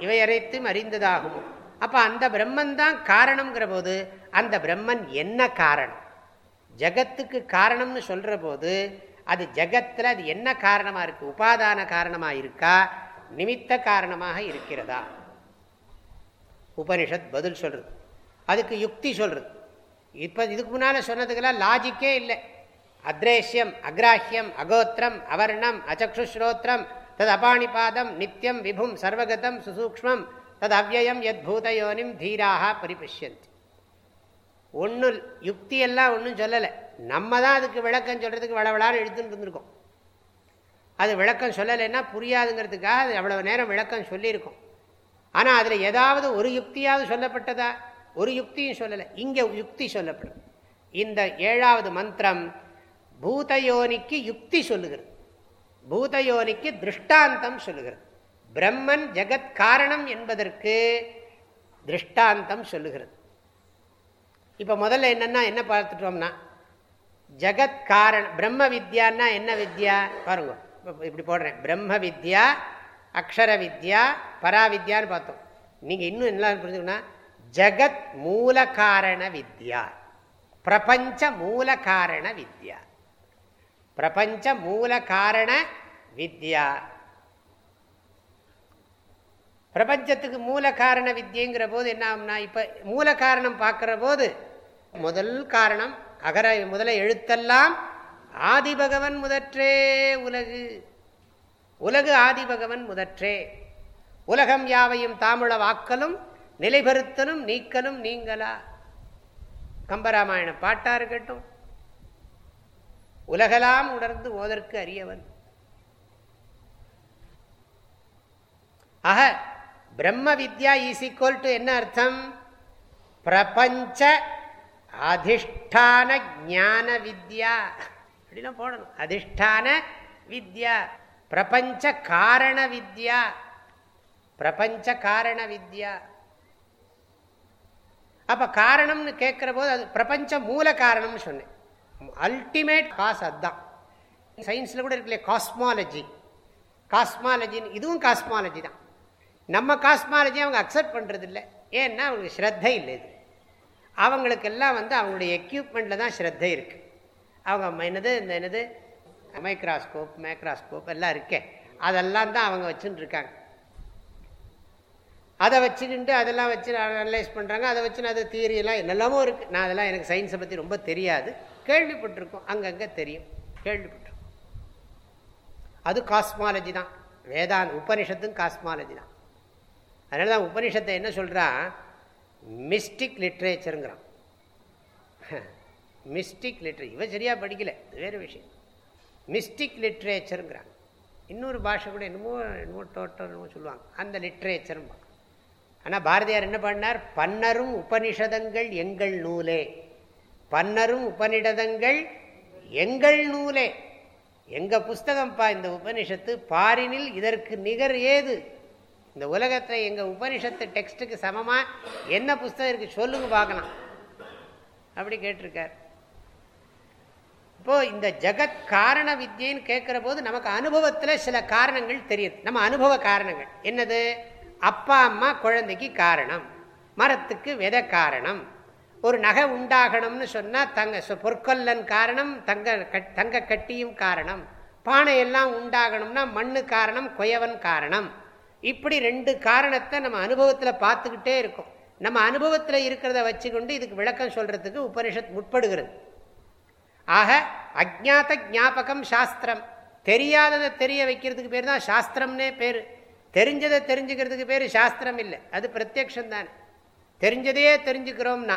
Speaker 1: இவை அனைத்தும் அறிந்ததாகும் அப்ப அந்த பிரம்மன் தான் காரணம்ங்கிற போது அந்த பிரம்மன் என்ன காரணம் ஜகத்துக்கு காரணம்னு சொல்ற போது அது ஜகத்துல அது என்ன காரணமாக இருக்கு உபாதான காரணமாக இருக்கா நிமித்த காரணமாக இருக்கிறதா உபனிஷத் பதில் சொல்கிறது அதுக்கு யுக்தி சொல்கிறது இப்போ இதுக்கு முன்னால் சொன்னதுக்கெல்லாம் லாஜிக்கே இல்லை அத்ரேஷ்யம் அக்ராஹ்யம் அகோத்திரம் அவர்ணம் அச்சுஸ்ரோத்திரம் தது அபாணிபாதம் நித்தியம் விபும் சர்வகதம் சுசூக்மம் தது அவ்வயம் எத் பூதயோனிம் தீராக பரிபிஷ்யந்தி ஒன்று யுக்தியெல்லாம் ஒன்றும் சொல்லலை நம்ம தான் அதுக்கு விளக்கம் சொல்கிறதுக்கு வளவளான்னு எழுத்துன்னு இருந்திருக்கோம் அது விளக்கம் சொல்லலைன்னா புரியாதுங்கிறதுக்காக அது அவ்வளோ நேரம் விளக்கம் சொல்லியிருக்கோம் ஆனால் அதில் ஏதாவது ஒரு யுக்தியாவது சொல்லப்பட்டதா ஒரு யுக்தியும் சொல்லலை இங்கே யுக்தி சொல்லப்படும் இந்த ஏழாவது மந்திரம் பூதயோனிக்கு யுக்தி சொல்லுகிறது பூதயோனிக்கு திருஷ்டாந்தம் சொல்லுகிறது பிரம்மன் ஜெகத் காரணம் என்பதற்கு திருஷ்டாந்தம் சொல்லுகிறது இப்போ முதல்ல என்னென்னா என்ன பார்த்துட்டோம்னா ஜெகத் காரண பிரம்ம வித்யான்னா என்ன வித்யா பாருங்க இப்படி போடுறேன் பிரம்ம வித்யா அக்ஷர வித்யா பராவித்யான்னு பார்த்தோம் நீங்கள் இன்னும் என்ன புரிஞ்சுக்கணும்னா ஜகத் மூல காரண வித்யா பிரபஞ்ச மூல காரண வித்யா பிரபஞ்ச மூல காரண வித்யா பிரபஞ்சத்துக்கு மூல காரண வித்தியங்கிற போது என்ன ஆகும்னா இப்போ மூல காரணம் பார்க்குற போது முதல் காரணம் அகர முதல எழுத்தெல்லாம் ஆதிபகவன் முதற்றே உலகு உலகு ஆதிபகவன் முதற்றே உலகம் யாவையும் தாமிழ வாக்கலும் நிலைபருத்தனும் நீக்கலும் நீங்களா கம்பராமாயண பாட்டா இருக்கட்டும் உலகலாம் உணர்ந்து ஓதற்கு அறியவன் ஆக பிரம்ம வித்யா இஸ் டு என்ன அர்த்தம் பிரபஞ்ச அதிஷ்டான ஞான வித்யா அப்படின்னா போடணும் அதிஷ்டான வித்யா பிரபஞ்ச காரண வித்யா பிரபஞ்ச காரண வித்யா அப்போ காரணம்னு கேட்குற போது அது பிரபஞ்ச மூல காரணம்னு சொன்னேன் அல்டிமேட் காஸ் அதுதான் சயின்ஸில் கூட இருக்குல்ல காஸ்மாலஜி காஸ்மாலஜின்னு இதுவும் காஸ்மாலஜி தான் நம்ம காஸ்மாலஜி அவங்க அக்செப்ட் பண்ணுறது இல்லை ஏன்னா அவங்களுக்கு ஸ்ரத்தை இல்லை இது அவங்களுக்கெல்லாம் வந்து அவங்களுடைய எக்யூப்மெண்ட்டில் தான் ஸ்ரத்தை இருக்குது அவங்க என்னது இந்த என்னது மைக்ராஸ்கோப் மைக்ராஸ்கோப் எல்லாம் இருக்கே அதெல்லாம் தான் அவங்க வச்சுன்னு இருக்காங்க அதை வச்சுக்கிட்டு அதெல்லாம் வச்சு அனலைஸ் பண்ணுறாங்க அதை வச்சு அது தியரியெல்லாம் என்னெல்லாமோ இருக்குது நான் அதெல்லாம் எனக்கு சயின்ஸை பற்றி ரொம்ப தெரியாது கேள்விப்பட்டிருக்கோம் அங்கங்கே தெரியும் கேள்விப்பட்டிருக்கோம் அது காஸ்மாலஜி தான் வேதான் உபனிஷத்தும் காஸ்மாலஜி தான் அதனால தான் உபனிஷத்தை என்ன சொல்கிறான் மிஸ்டிக் லிட்ரேச்சருங்கிறான் மிஸ்டிக் லிட்ரே இவன் சரியாக படிக்கலை வேறு விஷயம் மிஸ்டிக் லிட்ரேச்சருங்கிறான் இன்னொரு பாஷை கூட என்னமோ என்னமோ டோட்டல் என்னமோ சொல்லுவாங்க அந்த லிட்ரேச்சரும்பான் ஆனால் பாரதியார் என்ன பண்ணார் பன்னரும் உபனிஷதங்கள் எங்கள் நூலே பன்னரும் உபனிடதங்கள் எங்கள் நூலே எங்கள் புஸ்தகம்ப்பா இந்த உபனிஷத்து பாரினில் இதற்கு நிகர் ஏது இந்த உலகத்தில் எங்கள் உபனிஷத்து டெக்ஸ்ட்டுக்கு சமமாக என்ன புஸ்தகம் இருக்குது சொல்லுங்க பார்க்கலாம் அப்படி கேட்டிருக்கார் இப்போது இந்த ஜகத் காரண வித்தியன்னு கேட்குற போது நமக்கு அனுபவத்தில் சில காரணங்கள் தெரியுது நம்ம அனுபவ காரணங்கள் என்னது அப்பா அம்மா குழந்தைக்கு காரணம் மரத்துக்கு வித காரணம் ஒரு நகை உண்டாகணும்னு சொன்னால் தங்க பொற்கொல்லன் காரணம் தங்க தங்க கட்டியும் காரணம் பானையெல்லாம் உண்டாகணும்னா மண்ணு காரணம் கொயவன் காரணம் இப்படி ரெண்டு காரணத்தை நம்ம அனுபவத்தில் பார்த்துக்கிட்டே இருக்கோம் நம்ம அனுபவத்தில் இருக்கிறத வச்சுக்கொண்டு இதுக்கு விளக்கம் சொல்கிறதுக்கு உபனிஷத் முற்படுகிறது ஆக அஜாத்த ஜாபகம் சாஸ்திரம் தெரியாததை தெரிய வைக்கிறதுக்கு பேர் தான் சாஸ்திரம்னே பேர் தெரிஞ்சதை தெரிஞ்சுக்கிறதுக்கு பேர் சாஸ்திரம் இல்லை அது தானே தெரிஞ்சதையே தெரிஞ்சுக்கிறோம்னா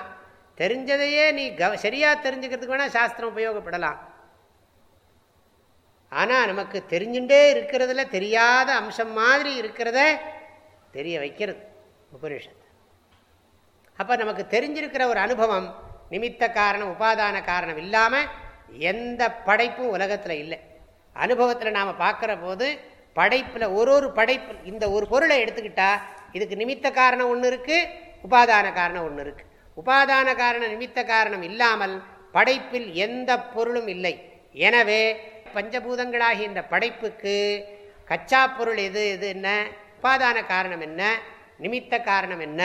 Speaker 1: தெரிஞ்சதையே நீ கவ சரியாக தெரிஞ்சுக்கிறதுக்கு வேணால் சாஸ்திரம் உபயோகப்படலாம் ஆனால் நமக்கு தெரிஞ்சுட்டே இருக்கிறதுல தெரியாத அம்சம் மாதிரி இருக்கிறத தெரிய வைக்கிறது உபனிஷத்து அப்போ நமக்கு தெரிஞ்சிருக்கிற ஒரு அனுபவம் நிமித்த காரணம் உபாதான காரணம் இல்லாமல் எந்த படைப்பும் உலகத்தில் இல்லை அனுபவத்தில் நாம் பார்க்குற போது படைப்பில் ஒரு ஒரு படைப்பு இந்த ஒரு பொருளை எடுத்துக்கிட்டா இதுக்கு நிமித்த காரணம் ஒன்று இருக்குது உபாதான காரணம் ஒன்று இருக்குது உபாதான காரண நிமித்த காரணம் இல்லாமல் படைப்பில் எந்த பொருளும் இல்லை எனவே பஞ்சபூதங்களாகிய இந்த படைப்புக்கு கச்சா பொருள் எது எது என்ன உபாதான காரணம் என்ன நிமித்த காரணம் என்ன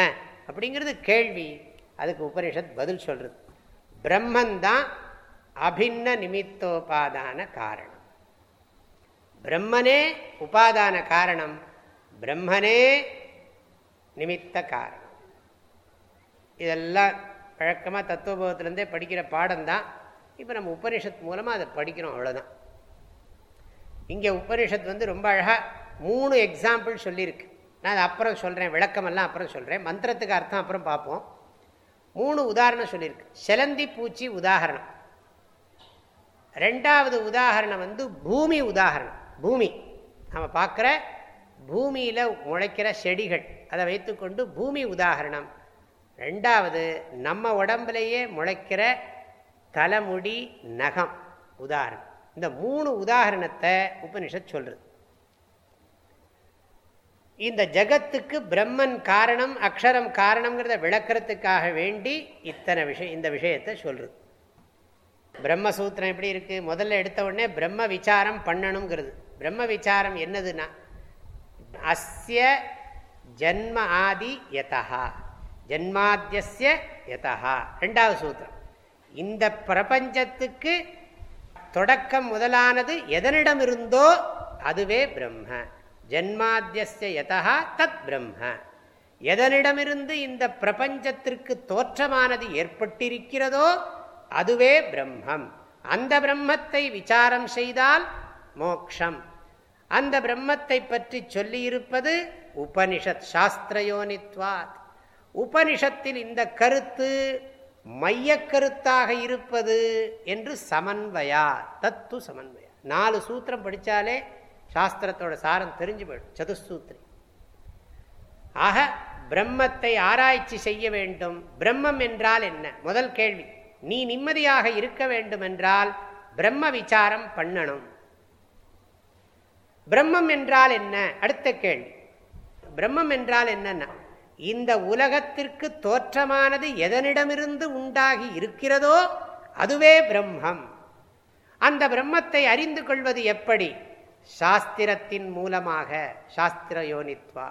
Speaker 1: அப்படிங்கிறது கேள்வி அதுக்கு உபனிஷத் பதில் சொல்கிறது பிரம்மந்தான் அபின்ன நிமித்தோபாதான காரணம் பிரம்மனே உபாதான காரணம் பிரம்மனே நிமித்த காரணம் இதெல்லாம் வழக்கமாக தத்துவபோதத்திலேருந்தே படிக்கிற பாடம்தான் இப்போ நம்ம உபனிஷத் மூலமாக அதை படிக்கிறோம் அவ்வளோதான் இங்கே உபனிஷத் வந்து ரொம்ப அழகாக மூணு எக்ஸாம்பிள் சொல்லியிருக்கு நான் அதை அப்புறம் சொல்கிறேன் விளக்கமெல்லாம் அப்புறம் சொல்கிறேன் மந்திரத்துக்கு அர்த்தம் அப்புறம் பார்ப்போம் மூணு உதாரணம் சொல்லியிருக்கு செலந்தி பூச்சி உதாகரணம் ரெண்டாவது உதாகரணம் வந்து பூமி உதாகரணம் பூமி நாம் பார்க்குற பூமியில் முளைக்கிற செடிகள் அதை வைத்துக்கொண்டு பூமி உதாகரணம் ரெண்டாவது நம்ம உடம்புலையே முளைக்கிற தலைமுடி நகம் உதாரணம் இந்த மூணு உதாரணத்தை உபனிஷத் சொல்கிறது இந்த ஜகத்துக்கு பிரம்மன் காரணம் அக்ஷரம் காரணம்ங்கிறத விளக்கிறதுக்காக வேண்டி இத்தனை விஷயம் இந்த விஷயத்தை சொல்கிறது பிரம்மசூத்திரம் எப்படி இருக்கு முதல்ல எடுத்த உடனே பிரம்ம விசாரம் பண்ணணுங்கிறது பிரம்ம விசாரம் என்னதுன்னா அஸ்ய ஜன்ம ஆதி யதா ஜன்மாத்தியஸ்ய யதா ரெண்டாவது சூத்திரம் இந்த பிரபஞ்சத்துக்கு தொடக்கம் முதலானது எதனிடம் இருந்தோ அதுவே பிரம்ம ஜன்மாத்தியஸ்ய யதா தத் பிரம்ம எதனிடமிருந்து இந்த பிரபஞ்சத்திற்கு தோற்றமானது ஏற்பட்டிருக்கிறதோ அதுவே பிரம்மம் அந்த பிரம்மத்தை விசாரம் செய்தால் மோக்ஷம் அந்த பிரம்மத்தை பற்றி சொல்லியிருப்பது உபனிஷத் சாஸ்திரயோனித்வாத் உபனிஷத்தில் இந்த கருத்து மைய கருத்தாக இருப்பது என்று சமன்வயா தத்து சமன்வயா நாலு சூத்திரம் படித்தாலே சாஸ்திரத்தோட சாரம் தெரிஞ்சு போயிடும் சதுசூத்திரி ஆக பிரம்மத்தை ஆராய்ச்சி செய்ய வேண்டும் பிரம்மம் என்றால் என்ன முதல் கேள்வி நீ நிம்மதியாக இருக்க வேண்டுமென்றால் பிரம்ம விசாரம் பண்ணணும் பிரம்மம் என்றால் என்ன அடுத்த கேள்வி பிரம்மம் என்றால் என்னன்னா இந்த உலகத்திற்கு தோற்றமானது எதனிடமிருந்து உண்டாகி இருக்கிறதோ அதுவே பிரம்மம் அந்த பிரம்மத்தை அறிந்து கொள்வது எப்படி சாஸ்திரத்தின் மூலமாக சாஸ்திர யோனித்வா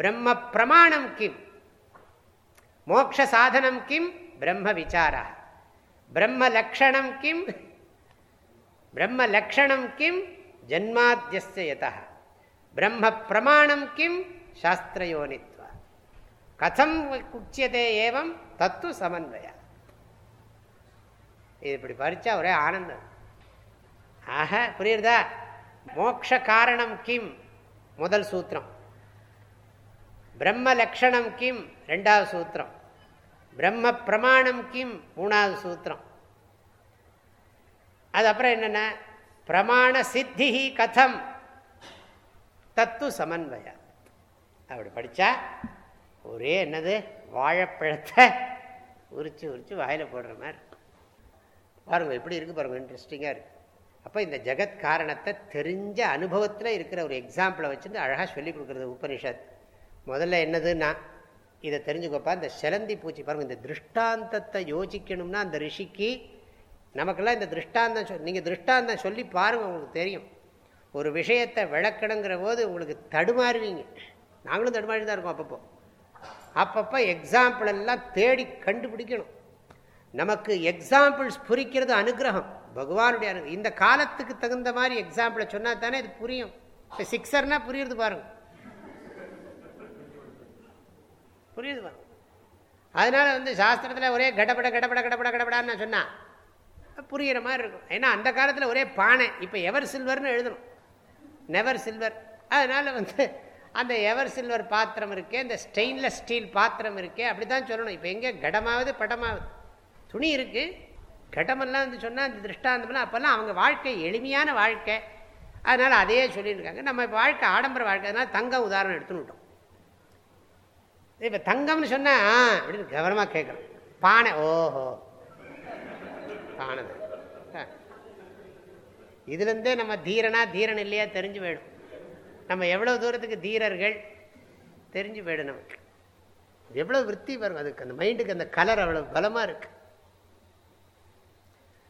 Speaker 1: பிரம்ம பிரமாணம் கிம் மோக்ஷ சாதனம் கிம் பிரம்ம விசாரா பிரம்ம லக்ஷணம் கிம் பிரம்ம லக்ஷணம் கிம் ஜன்மாத்தியஸ்யதா பிரம்ம பிரமாணம் கிம் சாஸ்திரயோனித்வ கதம் குச்சியதே ஏவம் தத்து சமன்வய இது இப்படி பறிச்சா ஒரே ஆனந்தம் ஆஹ புரியுறதா மோட்ச காரணம் கிம் முதல் சூத்திரம் பிரம்ம லக்ஷணம் கிம் ரெண்டாவது சூத்திரம் பிரம்ம பிரமாணம் கிம் மூணாவது சூத்திரம் அது அப்புறம் என்னென்ன பிரமாண சித்தி கதம் தத்து சமன்வய அப்படி படித்தா ஒரே என்னது வாழைப்பழத்தை உரிச்சு உரிச்சு வாயில் போடுற மாதிரி பாருங்கள் எப்படி இருக்குது பாருங்கள் இன்ட்ரெஸ்டிங்காக இருக்குது அப்போ இந்த ஜெகத் காரணத்தை தெரிஞ்ச அனுபவத்தில் இருக்கிற ஒரு எக்ஸாம்பிளை வச்சுருந்து அழகாக சொல்லி கொடுக்குறது உபனிஷத் முதல்ல என்னதுன்னா இதை தெரிஞ்சுக்கோப்பா இந்த செலந்தி பூச்சி பாருங்க இந்த திருஷ்டாந்தத்தை யோசிக்கணும்னா அந்த ரிஷிக்கு நமக்கெல்லாம் இந்த திருஷ்டாந்தம் சொல் நீங்கள் திருஷ்டாந்தம் சொல்லி பாருங்கள் உங்களுக்கு தெரியும் ஒரு விஷயத்தை விளக்கணுங்கிற போது உங்களுக்கு தடுமாறுவீங்க நாங்களும் தடுமாறி தான் இருக்கோம் அப்பப்போ அப்பப்போ எக்ஸாம்பிள் எல்லாம் தேடி கண்டுபிடிக்கணும் நமக்கு எக்ஸாம்பிள்ஸ் புரிக்கிறது அனுகிரகம் பகவானுடைய இந்த காலத்துக்கு தகுந்த மாதிரி எக்ஸாம்பிளை சொன்னால் தானே இது புரியும் இப்போ சிக்ஸர்னால் புரியுறது பாருங்கள் புரியுது அதனால அதனால் வந்து சாஸ்திரத்தில் ஒரே கடப்பட கடப்பட கடப்பட கடப்படான்னு சொன்னால் புரிகிற மாதிரி இருக்கும் ஏன்னா அந்த காலத்தில் ஒரே பானை இப்போ எவர் சில்வர்னு எழுதணும் நெவர் சில்வர் அதனால் வந்து அந்த எவர் சில்வர் பாத்திரம் இருக்கே இந்த ஸ்டெயின்லெஸ் ஸ்டீல் பாத்திரம் இருக்கே அப்படி தான் சொல்லணும் இப்போ எங்கே கடமாவது படமாவது துணி இருக்குது கடமெல்லாம் வந்து சொன்னால் அந்த திருஷ்டாந்தம்லாம் அப்போல்லாம் அவங்க வாழ்க்கை எளிமையான வாழ்க்கை அதனால் அதையே சொல்லியிருக்காங்க நம்ம வாழ்க்கை ஆடம்பர வாழ்க்கை அதனால் தங்கம் உதாரணம் எடுத்துன்னு விட்டோம் இப்போ தங்கம்னு சொன்னா அப்படின்னு கவனமாக கேட்கணும் பானை ஓஹோ பானை இதுலேருந்தே நம்ம தீரனா தீரன் இல்லையா தெரிஞ்சு போயிடும் நம்ம எவ்வளோ தூரத்துக்கு தீரர்கள் தெரிஞ்சு போயிடும் நமக்கு எவ்வளோ விற்பி வரும் அதுக்கு அந்த மைண்டுக்கு அந்த கலர் அவ்வளோ பலமாக இருக்கு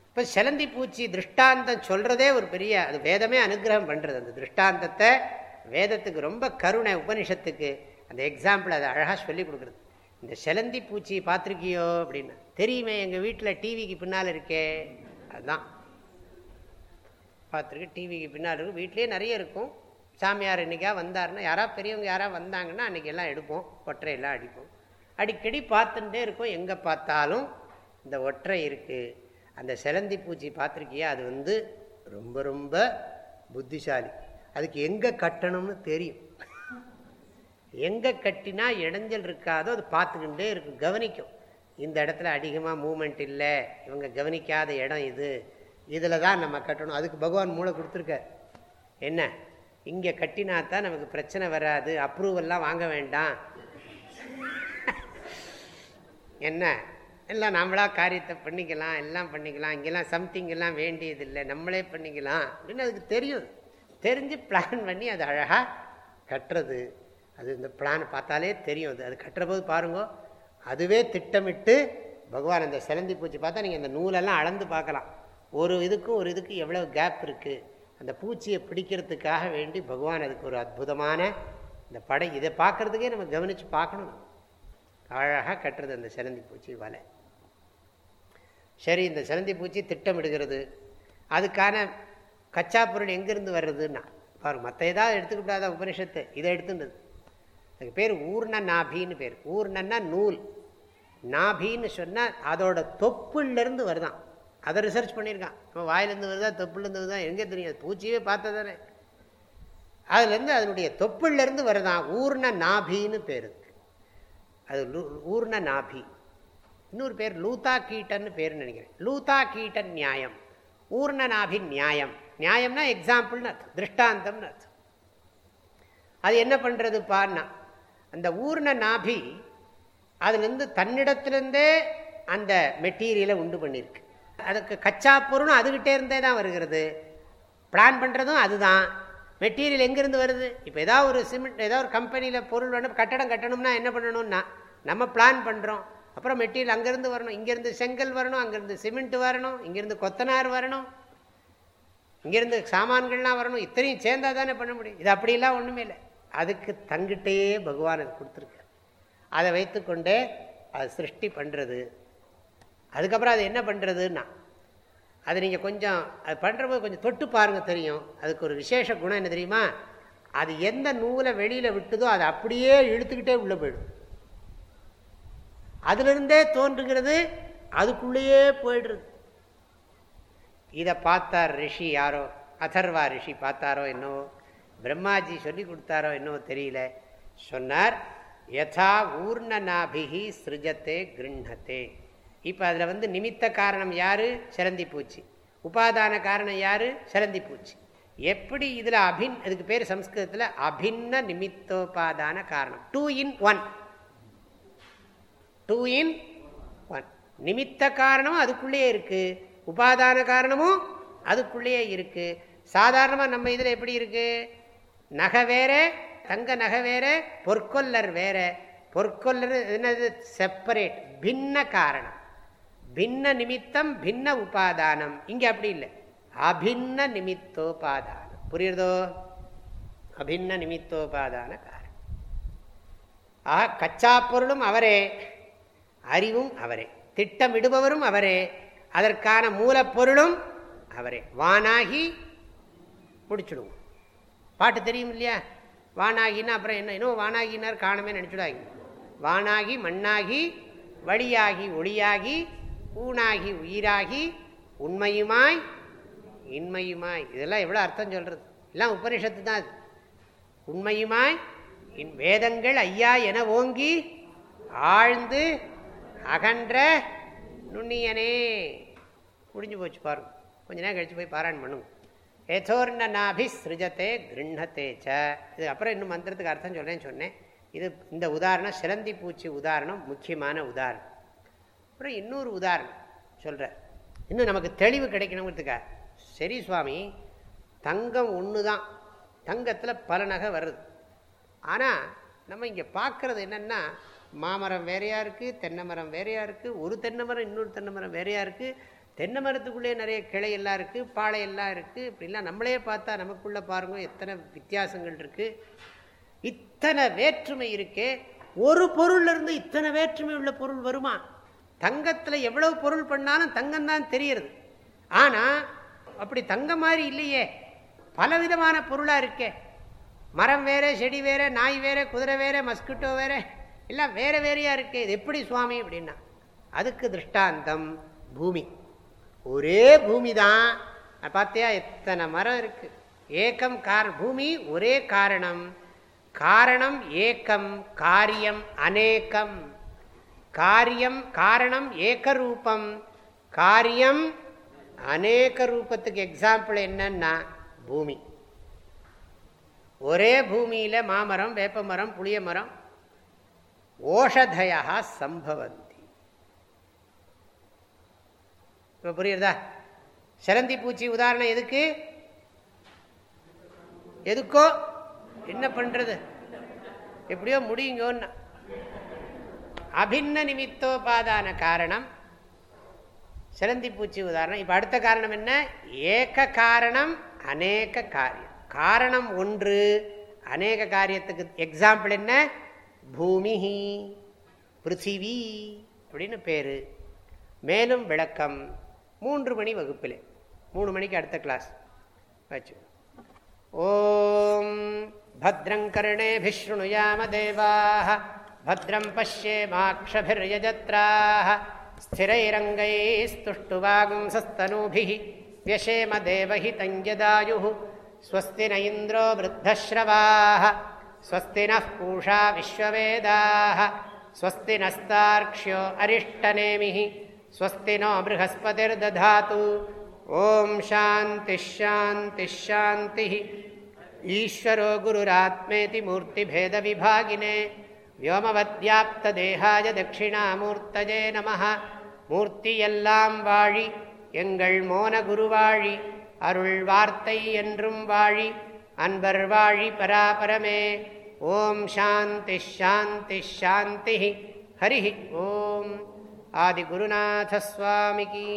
Speaker 1: இப்போ செலந்தி பூச்சி திருஷ்டாந்தம் சொல்கிறதே ஒரு பெரிய அது வேதமே அனுகிரகம் பண்ணுறது அந்த திருஷ்டாந்தத்தை வேதத்துக்கு ரொம்ப கருணை உபனிஷத்துக்கு அந்த எக்ஸாம்பிள் அதை அழகாக சொல்லி கொடுக்குறது இந்த செலந்தி பூச்சி பார்த்துருக்கியோ அப்படின்னு தெரியுமே எங்கள் வீட்டில் டிவிக்கு பின்னால் இருக்கே அதுதான் பார்த்துருக்கு டிவிக்கு பின்னால் இருக்கும் வீட்லேயே நிறைய இருக்கும் சாமியார் இன்றைக்கா வந்தார்னா யாராவது பெரியவங்க யாராவது வந்தாங்கன்னா அன்றைக்கெல்லாம் எடுப்போம் ஒற்றையெல்லாம் அடிப்போம் அடிக்கடி பார்த்துட்டே இருக்கும் எங்கே பார்த்தாலும் இந்த ஒற்றை இருக்குது அந்த செலந்தி பூச்சி பார்த்துருக்கியா அது வந்து ரொம்ப ரொம்ப புத்திசாலி அதுக்கு எங்கே கட்டணும்னு தெரியும் எங்கே கட்டினா இடைஞ்சல் இருக்காதோ அது பார்த்துக்கிட்டே இருக்கும் கவனிக்கும் இந்த இடத்துல அதிகமாக மூமெண்ட் இல்லை இவங்க கவனிக்காத இடம் இது இதில் தான் நம்ம கட்டணும் அதுக்கு பகவான் மூளை கொடுத்துருக்கார் என்ன இங்கே கட்டினா தான் நமக்கு பிரச்சனை வராது அப்ரூவல்லாம் வாங்க வேண்டாம் என்ன எல்லாம் நம்மளா காரியத்தை பண்ணிக்கலாம் எல்லாம் பண்ணிக்கலாம் இங்கெல்லாம் சம்திங் எல்லாம் வேண்டியதில்லை நம்மளே பண்ணிக்கலாம் அப்படின்னு அதுக்கு தெரியும் தெரிஞ்சு பிளான் பண்ணி அது அழகாக கட்டுறது அது இந்த பிளான் பார்த்தாலே தெரியும் அது அது கட்டுற போது பாருங்க அதுவே திட்டமிட்டு பகவான் இந்த சிலந்தி பூச்சி பார்த்தா நீங்கள் இந்த நூலெல்லாம் அளந்து பார்க்கலாம் ஒரு இதுக்கும் ஒரு இதுக்கும் எவ்வளோ கேப் இருக்குது அந்த பூச்சியை பிடிக்கிறதுக்காக வேண்டி பகவான் அதுக்கு ஒரு அற்புதமான இந்த படை இதை பார்க்குறதுக்கே நம்ம கவனித்து பார்க்கணும் அழகாக கட்டுறது அந்த சிலந்தி பூச்சி வலை சரி இந்த சிலந்தி பூச்சி திட்டமிடுகிறது அதுக்கான கச்சா பொருள் எங்கேருந்து வர்றதுன்னா பாருங்கள் மற்ற ஏதாவது எடுத்துக்கிட்டாத உபனிஷத்தை இதை எடுத்துன்னு அதுக்கு பேர் ஊர்ண நாபின்னு பேர் ஊர்ணன்னா நூல் நாபின்னு சொன்னால் அதோட தொப்புலேருந்து வருதான் அதை ரிசர்ச் பண்ணியிருக்கான் இப்போ வாயிலேருந்து வருதா தொப்புலேருந்து வருதா எங்கே தெரியும் பூச்சியே பார்த்ததானே அதுலேருந்து அதனுடைய தொப்புலேருந்து வருதான் ஊர்ண நாபின்னு பேர் அது ஊர்ண நாபி இன்னொரு பேர் லூத்தா கீட்டன்னு பேர் நினைக்கிறேன் லூத்தா கீட்டன் நியாயம் ஊர்ண நாபி நியாயம் நியாயம்னா எக்ஸாம்பிள்னு அர்த்தம் திருஷ்டாந்தம்னு அர்த்தம் அது என்ன பண்ணுறதுப்பான்னா அந்த ஊர்ண நாபி அதுலேருந்து தன்னிடத்துலேருந்தே அந்த மெட்டீரியலை உண்டு பண்ணியிருக்கு அதுக்கு கச்சா பொருளும் அதுகிட்டே இருந்தே தான் வருகிறது பிளான் பண்ணுறதும் அதுதான் மெட்டீரியல் எங்கேருந்து வருது இப்போ ஏதாவது ஒரு சிமெண்ட் ஏதாவது ஒரு கம்பெனியில் பொருள் வேணும் கட்டடம் கட்டணும்னா என்ன பண்ணணும்னா நம்ம பிளான் பண்ணுறோம் அப்புறம் மெட்டீரியல் அங்கேருந்து வரணும் இங்கேருந்து செங்கல் வரணும் அங்கேருந்து சிமெண்ட் வரணும் இங்கேருந்து கொத்தனார் வரணும் இங்கேருந்து சாமான்கள்லாம் வரணும் இத்தனையும் சேர்ந்தால் தானே பண்ண முடியும் இது அப்படிலாம் ஒன்றுமே இல்லை அதுக்கு தங்கிட்டேயே பகவான் அது கொடுத்துருக்கார் அதை வைத்துக்கொண்டே அது சிருஷ்டி பண்ணுறது அதுக்கப்புறம் அது என்ன பண்ணுறதுன்னா அது நீங்கள் கொஞ்சம் அது பண்ணுறபோது கொஞ்சம் தொட்டு பாருங்கள் தெரியும் அதுக்கு ஒரு விசேஷ குணம் என்ன தெரியுமா அது எந்த நூலை வெளியில் விட்டுதோ அது அப்படியே இழுத்துக்கிட்டே உள்ளே போயிடும் அதுலேருந்தே தோன்றுங்கிறது அதுக்குள்ளேயே போயிடுறது இதை பார்த்தார் ரிஷி யாரோ அதர்வா ரிஷி பார்த்தாரோ என்னவோ பிரம்மாஜி சொல்லி கொடுத்தாரோ என்னவோ தெரியல சொன்னார் யதா ஊர்ண நாபிகி சிருஜத்தே கிருண்ணத்தே இப்போ அதில் வந்து நிமித்த காரணம் யார் சிறந்தி பூச்சி உபாதான காரணம் யார் சிறந்தி பூச்சி எப்படி இதில் அபின் அதுக்கு பேர் சம்ஸ்கிருதத்தில் அபின்ன நிமித்தோபாதான காரணம் two in one two in one நிமித்த காரணமும் அதுக்குள்ளேயே இருக்குது உபாதான காரணமும் அதுக்குள்ளேயே இருக்குது சாதாரணமாக நம்ம இதில் எப்படி இருக்குது நகை வேற தங்க நகை வேற பொற்கொல்லர் வேற பொற்கொல்லர் என்னது செப்பரேட் பின்ன காரணம் பின்ன நிமித்தம் பின்ன உபாதானம் இங்கே அப்படி இல்லை அபின்ன நிமித்தோபாதானம் புரியுறதோ அபின்ன நிமித்தோபாதான காரணம் ஆஹா கச்சா பொருளும் அவரே அறிவும் அவரே திட்டமிடுபவரும் அவரே அதற்கான மூலப்பொருளும் அவரே வானாகி முடிச்சுடுவோம் பாட்டு தெரியும் இல்லையா வானாகினா அப்புறம் என்ன இன்னும் வானாகினார் காணமே நினச்சிடாங்க வானாகி மண்ணாகி வழியாகி ஒளியாகி ஊனாகி உயிராகி உண்மையுமாய் இன்மையுமாய் இதெல்லாம் எவ்வளோ அர்த்தம் சொல்கிறது எல்லாம் உபனிஷத்து தான் அது உண்மையுமாய் இன் வேதங்கள் ஐயா என ஓங்கி ஆழ்ந்து அகன்ற நுண்ணியனே முடிஞ்சு போச்சு பாருங்க கொஞ்ச நேரம் கழித்து போய் பாராயணம் பண்ணுங்க எதோர்ண நாபி சிருஜத்தை கிருண்ணத்தே ச இது அப்புறம் இன்னும் மந்திரத்துக்கு அர்த்தம் சொல்கிறேன்னு சொன்னேன் இது இந்த உதாரணம் சிலந்தி பூச்சி உதாரணம் முக்கியமான உதாரணம் அப்புறம் இன்னொரு உதாரணம் சொல்கிறார் இன்னும் நமக்கு தெளிவு கிடைக்கணுங்கிறதுக்காக சரி சுவாமி தங்கம் ஒன்று தான் தங்கத்தில் பல நகை வருது ஆனால் நம்ம இங்கே பார்க்குறது என்னென்னா மாமரம் வேறையாக இருக்குது தென்னை மரம் வேறையாக இருக்குது ஒரு தென்னை மரம் இன்னொரு தென்னை மரம் வேறையாக இருக்குது தென்னை மரத்துக்குள்ளே நிறைய கிளை எல்லாம் இருக்குது பாளை எல்லாம் இருக்குது இப்படிலாம் நம்மளே பார்த்தா நமக்குள்ளே பாருங்க எத்தனை வித்தியாசங்கள் இருக்குது இத்தனை வேற்றுமை இருக்கே ஒரு பொருள்லேருந்து இத்தனை வேற்றுமை உள்ள பொருள் வருமா தங்கத்தில் எவ்வளவு பொருள் பண்ணாலும் தங்கம் தான் தெரியறது ஆனால் அப்படி தங்க மாதிரி இல்லையே பலவிதமான பொருளாக இருக்கே மரம் வேறு செடி வேறு நாய் வேறு குதிரை வேறு மஸ்கிட்டோ வேறு எல்லாம் வேறு வேறையாக இருக்கே இது எப்படி சுவாமி அப்படின்னா அதுக்கு திருஷ்டாந்தம் பூமி ஒரே பூமி தான் பார்த்தியா எத்தனை மரம் இருக்கு ஏக்கம் கார் பூமி ஒரே காரணம் காரணம் ஏக்கம் காரியம் அநேக்கம் காரியம் காரணம் ஏக்கரூபம் காரியம் அநேக ரூபத்துக்கு எக்ஸாம்பிள் என்னன்னா பூமி ஒரே பூமியில் மாமரம் வேப்பமரம் புளிய மரம் ஓஷதயா சம்பவந்தி இப்போ புரியுறதா சிலந்தி பூச்சி உதாரணம் எதுக்கு எதுக்கோ என்ன பண்ணுறது எப்படியோ முடியுங்கன்னு அபின்ன நிமித்தோபாதான காரணம் சிலந்தி பூச்சி உதாரணம் இப்போ அடுத்த காரணம் என்ன ஏக காரணம் அநேக காரியம் காரணம் ஒன்று அநேக காரியத்துக்கு எக்ஸாம்பிள் என்ன பூமி பிருத்திவி அப்படின்னு பேர் மேலும் விளக்கம் மூன்று மணி வகுப்பில் மூணு மணிக்கு அடுத்த கிளாஸ் வச்சு ஓம் भद्रं कर्णेभिः शृणुयाम देवाः भद्रं पश्येमाक्षभिर्यजत्राः स्थिरैरङ्गैस्तुष्टुवागुंसस्तनूभिः व्यशेम देवहितञ्जदायुः स्वस्ति न इन्द्रो वृद्धश्रवाः स्वस्ति नः पूषा विश्ववेदाः स्वस्ति नस्तार्क्ष्यो अरिष्टनेमिः स्वस्ति नो बृहस्पतिर्दधातु ॐ शान्तिश्शान्तिश्शान्तिः ईश्वरो गुरुरात्मेति मूर्तिभेदविभागिने व्योमवद्याप्तदेहाय दक्षिणामूर्तये नमः மூர்த்தியெல்லாம் வாழி எங்கள் மோன குருவாழி அருள் வார்த்தை என்றும் வாழி அன்பர் வாழி பராபரமே ஓம் சாந்தி ஷாந்தி ஷாந்தி ஹரி ஓம் आदिगुरुनाथस्वामिकी